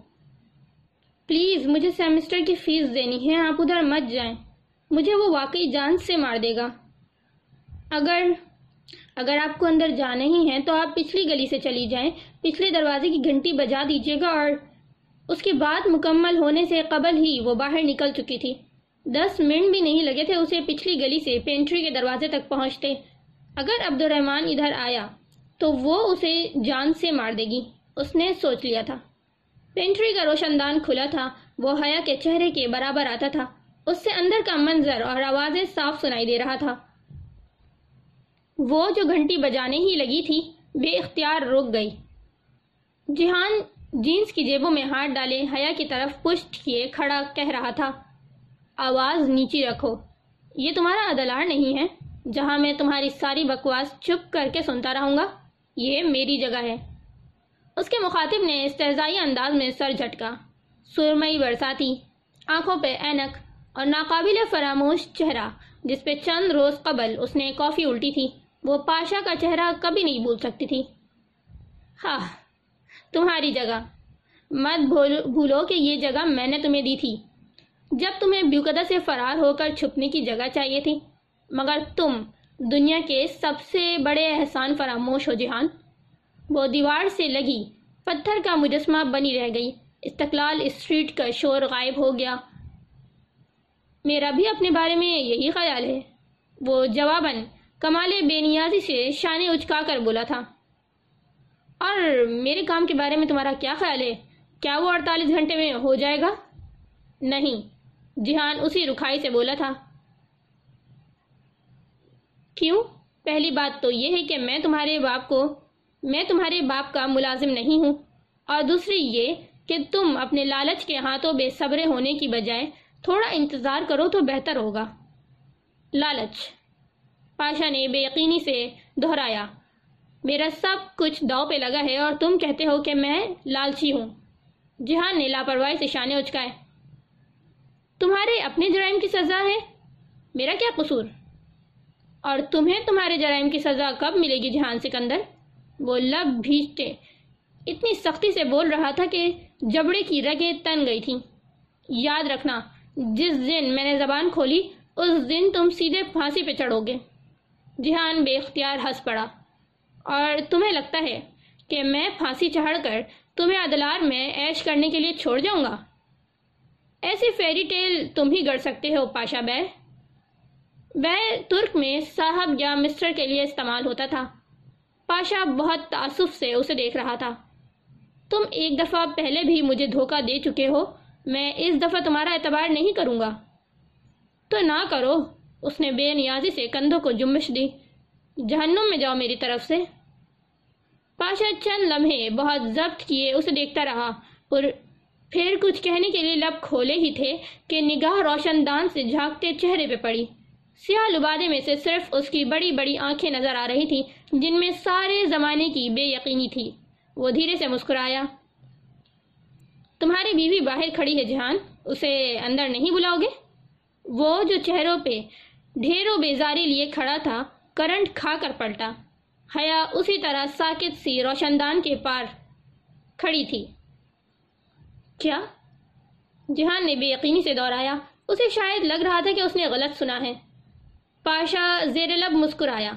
پلیز مجھے سیمسٹر کی فیس دینی ہے، آپ ادھر مت جائیں۔ مجھے وہ واقعی جان سے مار دے گا۔ اگر اگر آپ کو اندر جانا ہی ہے، تو آپ پچھلی گلی سے چلی جائیں۔ پچھلے دروازے کی گھنٹی بجا دیجیے گا اور اس کی بات مکمل ہونے سے قبل ہی وہ باہر نکل چکی تھی۔ دس منٹ بھی نہیں لگے تھے، اسے پچھلی گلی سے پینٹری کے دروازے تک پہنچتے۔ اگر عبد الرحمن ادھر آیا تو وہ اسے جان سے مار دے گی۔ اس نے سوچ لیا تھا۔ پینٹری کا روشن دان کھلا تھا، وہ حیا کے چہرے کے برابر آتا تھا۔ اس سے اندر کا منظر اور آوازیں صاف سنائی دے رہا تھا۔ وہ جو گھنٹی بجانے ہی لگی تھی، بے اختیار رک گئی۔ جہان جینس کی جیبوں میں ہاتھ ڈالے حیا کی طرف پشت کیے کھڑا کہہ رہا تھا۔ آواز نیچی رکھو۔ یہ تمہارا عدلار نہیں ہے۔ جہاں میں تمہاری ساری بکواس چپ کر کے سنتا رہوں گا، یہ میری جگہ ہے۔ اس کے مخاطب نے استحزائی انداز میں سر جھٹکا۔ سرمئی برساتی۔ آنکھوں پہ اینک اور ناقابل فراموش چہرہ، جس پہ چند روز قبل اس نے کافی الٹی تھی۔ وہ پاشا کا چہرہ کبھی نہیں بھول سکتی تھی۔ ہاں تمہاری جگہ۔ مت بھولو کہ یہ جگہ میں نے تمہیں دی تھی۔ جب تمہیں بیوکدہ سے فرار ہو کر چھپنے کی جگہ چاہیے تھی، مگر تم دنیا کے سب سے بڑے احسان فراموش ہو، جہان۔ وہ دیوار سے لگی، پتھر کا مجسمہ بنی رہ گئی۔ استقلال اسٹریٹ کا شور غائب ہو گیا۔ میرا بھی اپنے بارے میں یہی خیال ہے۔ وہ جواباً کمال بے نیازی سے شانے اچکا کر بولا تھا۔ اور میرے کام کے بارے میں تمہارا کیا خیال ہے؟ کیا وہ اڑتالیس گھنٹے میں ہو جائے گا؟ نہیں۔ جہان اسی رکھائی سے بولا تھا۔ کیوں؟ پہلی بات تو یہ ہے کہ میں تمہارے باپ کو، میں تمہارے باپ کا ملازم نہیں ہوں۔ اور دوسری یہ کہ تم اپنے لالچ کے ہاتھوں بے صبرے ہونے کی بجائے تھوڑا انتظار کرو تو بہتر ہوگا۔ لالچ۔ پاشا نے بے یقینی سے دہرایا۔ میرا سب کچھ دو پہ لگا ہے اور تم کہتے ہو کہ میں لالچی ہوں۔ جہان نے لاپرواہی سے شانے اچکائے۔ تمہارے اپنے جرائم کی سزا ہے؟ میرا کیا قصور؟ اور تمہیں تمہارے جرائم کی سزا کب ملے گی جہان سکندر؟ وہ لب بھیجتے۔ اتنی سختی سے بول رہا تھا کہ جبڑے کی رگیں تن گئی تھیں۔ یاد رکھنا، جس دن میں نے زبان کھولی، اس دن تم سیدھے پھانسی پہ چڑھو گے۔ جہان بے اختیار ہنس پڑا۔ اور تمہیں لگتا ہے کہ میں پھانسی چڑھ کر تمہیں عدلار میں عیش کرنے کے لیے چھوڑ جاؤں گا؟ ایسی فیری ٹیل تم ہی گڑ سکتے ہو، پاشا بے۔ بے ترک میں صاحب یا مسٹر کے لیے استعمال ہوتا تھا۔ پاشا بہت تعصف سے اسے دیکھ رہا تھا۔ تم ایک دفعہ پہلے بھی مجھے دھوکہ دے چکے ہو، میں اس دفعہ تمہارا اعتبار نہیں کروں گا۔ تو نہ کرو، اس نے بے نیازی سے کندھوں کو جمش دی۔ جہنم میں جاؤ میری طرف سے۔ پاشا چند لمحے بہت ضبط کیے، اسے دیکھتا رہا۔ اور پھر کچھ کہنے کے لیے لب کھولے ہی تھے کہ نگاہ روشن دان سے جھانکتے چہرے پہ پڑی۔ سیاہ لبادے میں سے صرف اس کی بڑی بڑی آنکھیں نظر آ رہی تھیں، جن میں سارے زمانے کی بے یقینی تھی۔ وہ دھیرے سے مسکرایا۔ تمہاری بیوی باہر کھڑی ہے جہان، اسے اندر نہیں بلاؤ گے؟ وہ جو چہروں پہ ڈھیروں بیزاری لیے کھڑا تھا، کرنٹ کھا کر پلٹا۔ حیا اسی طرح ساکت سی روشندان کے پار کھڑی تھی۔ کیا؟ جہان نے بے یقینی سے دوہرایا، اسے شاید لگ رہا تھا کہ اس نے غلط سنا ہے۔ پاشا زیر لب مسکرایا۔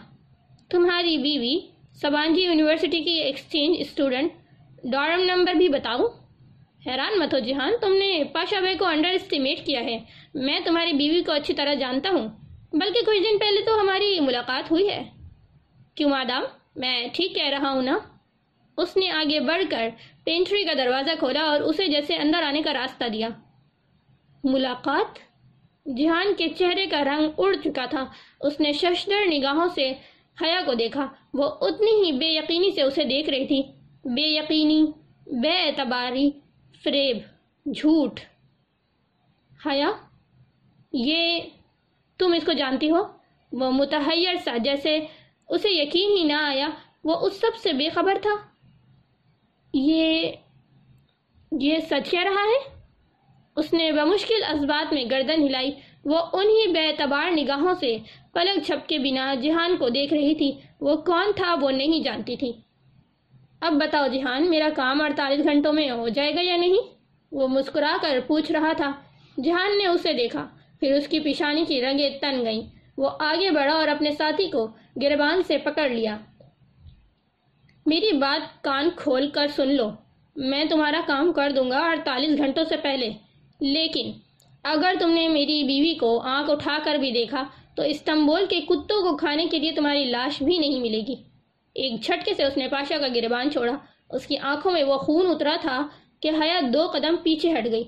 تمہاری بیوی سبانجی یونیورسٹی کی ایکسچینج اسٹوڈنٹ، ڈارم نمبر بھی بتاؤ حیران مت ہو جہان، تم نے پاشا بھائی کو انڈر اسٹیمیٹ کیا ہے۔ میں تمہاری بیوی کو اچھی طرح جانتا ہوں، بلکہ کچھ دن پہلے تو ہماری ملاقات ہوئی ہے۔ کیوں مادام؟ میں ٹھیک کہہ رہا ہوں نا؟ اس نے آگے بڑھ کر پینٹری کا دروازہ کھولا اور اسے جیسے اندر آنے کا راستہ دیا۔ ملاقات؟ جہان کے چہرے کا رنگ اڑ چکا تھا۔ اس نے ششدر نگاہوں سے حیا کو دیکھا۔ وہ اتنی ہی بے یقینی سے اسے دیکھ رہی تھی۔ بے یقینی، بے اعتباری، فریب، جھوٹ۔ حیا، یہ تم اس کو جانتی ہو؟ وہ متحیر سا، جیسے اسے یقین ہی نہ آیا۔ وہ اس سب سے بے خبر تھا۔ یہ یہ سچ کہہ رہا ہے؟ اس نے بمشکل اسبات میں گردن ہلائی، وہ انہی بے اعتبار نگاہوں سے پلک چھپ کے بنا جہان کو دیکھ رہی تھی۔ وہ کون تھا وہ نہیں جانتی تھی۔ اب بتاؤ جہان، میرا کام اڑتالیس گھنٹوں میں ہو جائے گا یا نہیں؟ وہ مسکرا کر پوچھ رہا تھا۔ جہان نے اسے دیکھا، پھر اس کی پیشانی کی رنگیں تن گئیں۔ وہ آگے بڑھا اور اپنے ساتھی کو گربان سے پکڑ لیا۔ میری بات کان کھول کر سن لو۔ میں تمہارا کام کر دوں گا اڑتالیس گھنٹوں سے پہلے۔ لیکن اگر تم نے میری بیوی کو آنکھ اٹھا کر بھی دیکھا، تو استنبول کے کتوں کو کھانے کے لیے تمہاری لاش بھی نہیں ملے گی۔ ایک جھٹکے سے اس نے پاشا کا گربان چھوڑا۔ اس کی آنکھوں میں وہ خون اترا تھا کہ حیا دو قدم پیچھے ہٹ گئی۔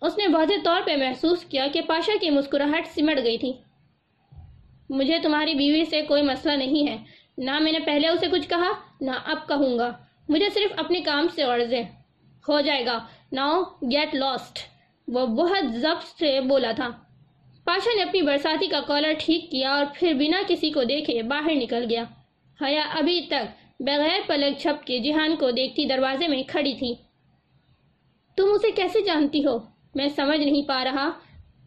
اس نے واضح طور پہ محسوس کیا کہ پاشا کی مسکراہٹ سمٹ گئی تھی۔ مجھے تمہاری بیوی سے کوئی مسئلہ نہیں ہے۔ نہ میں نے پہلے اسے کچھ کہا نہ اب کہوں گا۔ مجھے صرف اپنے کام سے غرض ہے۔ ہو جائے گا۔ Now get last. وہ بہت ضبط سے بولا تھا۔ پاشا نے اپنی برساتی کا کالر ٹھیک کیا اور پھر بنا کسی کو دیکھے باہر نکل گیا۔ حیا ابھی تک بغیر پلک چھپ کے جہان کو دیکھتی دروازے میں کھڑی تھی۔ تم اسے کیسے جانتی ہو؟ میں سمجھ نہیں پا رہا۔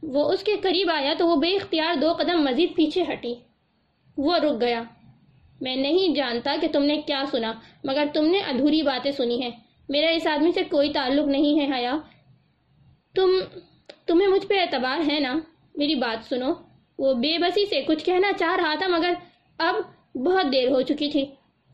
وہ اس کے قریب آیا تو وہ بے اختیار دو قدم مزید پیچھے ہٹی۔ وہ رک گیا۔ میں نہیں جانتا کہ تم نے کیا سنا، مگر تم نے ادھوری باتیں سنی ہیں۔ میرا اس آدمی سے کوئی تعلق نہیں ہے حیا۔ تم، تمہیں مجھ پہ اعتبار ہے نا؟ میری بات سنو۔ وہ بے بسی سے کچھ کہنا چاہ رہا تھا، مگر اب بہت دیر ہو چکی تھی۔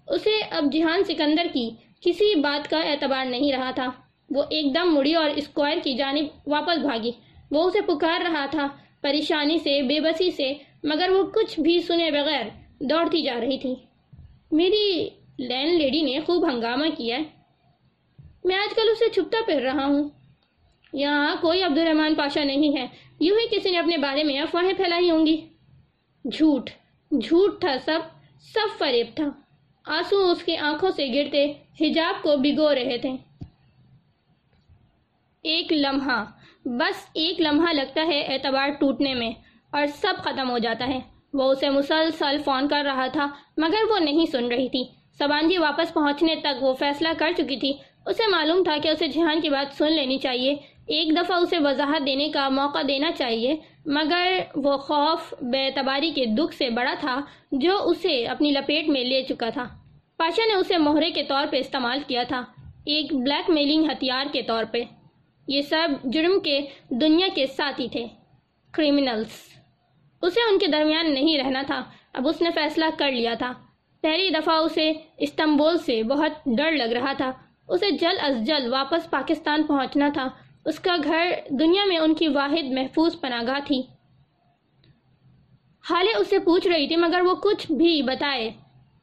اسے اب جہان سکندر کی کسی بات کا اعتبار نہیں رہا تھا۔ وہ ایک دم مڑی اور اسکوائر کی جانب واپس بھاگی۔ وہ اسے پکار رہا تھا پریشانی سے، بے بسی سے، مگر وہ کچھ بھی سنے بغیر دوڑتی جا رہی تھی۔ میری لینڈ لیڈی نے خوب ہنگامہ کیا۔ ہے میں آج کل اسے چھپتا پھر رہا ہوں۔ یہاں کوئی عبد الرحمان پاشا نہیں ہے۔ یوں ہی کسی نے اپنے بارے میں افواہیں پھیلائی ہوں گی۔ جھوٹ جھوٹ تھا سب سب فریب تھا۔ آنسو اس کی آنکھوں سے گرتے، حجاب کو بگو رہے تھے۔ ایک لمحہ، بس ایک لمحہ لگتا ہے اعتبار ٹوٹنے میں اور سب ختم ہو جاتا ہے۔ وہ اسے مسلسل فون کر رہا تھا، مگر وہ نہیں سن رہی تھی۔ سبانجی واپس پہنچنے تک وہ فیصلہ کر چکی تھی۔ اسے معلوم تھا کہ اسے جہان کی بات سن لینی چاہیے۔ ایک دفعہ اسے وضاحت دینے کا موقع دینا چاہیے، مگر وہ خوف، بے اعتباری کے دکھ سے بڑا تھا جو اسے اپنی لپیٹ میں لے چکا تھا۔ پاشا نے اسے مہرے کے طور پہ استعمال کیا تھا، ایک بلیک میلنگ ہتھیار کے طور پہ۔ یہ سب جرم کے دنیا کے ساتھی تھے۔ کریمنلز اسے ان کے درمیان نہیں رہنا تھا۔ اب اس نے فیصلہ کر لیا تھا۔ پہلی دفعہ اسے استنبول سے بہت ڈر لگ رہا تھا۔ اسے جل از جل واپس پاکستان پہنچنا تھا۔ اس کا گھر دنیا میں ان کی واحد محفوظ پناگاہ تھی۔ حالے اسے پوچھ رہی تھی، مگر وہ کچھ بھی بتائے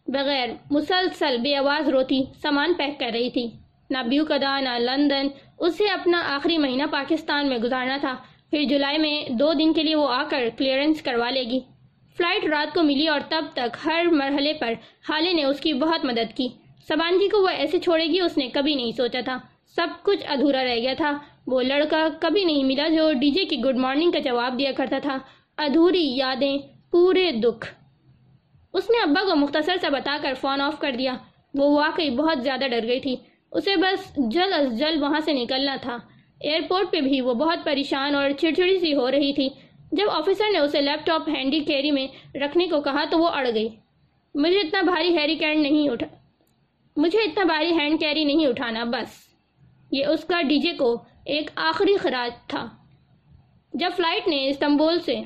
بغیر مسلسل بے آواز روتی سامان پیک کر رہی تھی۔ نہ بیوکدا نہ لندن، اسے اپنا آخری مہینہ پاکستان میں گزارنا تھا۔ پھر جولائی میں دو دن کے لیے وہ آ کر کلیئرنس کروا لے گی۔ فلائٹ رات کو ملی اور تب تک ہر مرحلے پر حالے نے اس کی بہت مدد کی۔ سبانجی کو وہ ایسے چھوڑے گی اس نے کبھی نہیں سوچا تھا۔ سب کچھ ادھورا رہ گیا تھا۔ وہ لڑکا کبھی نہیں ملا جو ڈی جے کی گڈ مارننگ کا جواب دیا کرتا تھا۔ ادھوری یادیں، پورے دکھ۔ اس نے ابا کو مختصر سے بتا کر فون آف کر دیا۔ وہ واقعی بہت زیادہ ڈر گئی تھی۔ اسے بس جل از جل وہاں سے نکلنا تھا۔ ایئرپورٹ پہ بھی وہ بہت پریشان اور چڑچڑی سی ہو رہی تھی۔ جب آفیسر نے اسے لیپ ٹاپ ہینڈی کیری میں رکھنے کو کہا تو وہ اڑ گئی۔ مجھے اتنا بھاری ہیری کیری نہیں اٹھا۔ مجھے اتنا بھاری ہینڈ کیری نہیں اٹھانا، بس۔ یہ اس کا ڈی جے کو ایک آخری خراج تھا۔ جب فلائٹ نے استنبول سے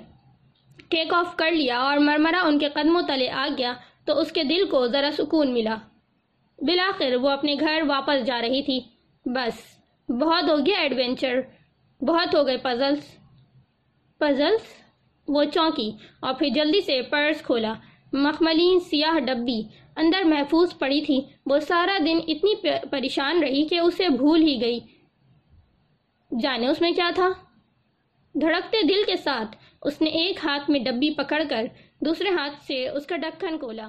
ٹیک آف کر لیا اور مرمرہ ان کے قدموں تلے آ گیا تو اس کے دل کو ذرا سکون ملا۔ بلاخر وہ اپنے گھر واپس جا رہی تھی۔ بس۔ بہت ہو گیا ایڈونچر، بہت ہو گئے پزلز پزلز وہ چونکی۔ اور پھر جلدی سے پرس کھولا۔ مخملین سیاہ ڈبی۔ اندر محفوظ پڑی تھی۔ وہ سارا دن اتنی پریشان رہی کہ اسے بھول ہی گئی۔ جانے اس میں کیا تھا؟ دھڑکتے دل کے ساتھ۔ اس نے ایک ہاتھ میں ڈبی پکڑ کر دوسرے ہاتھ سے اس کا ڈکن کھولا۔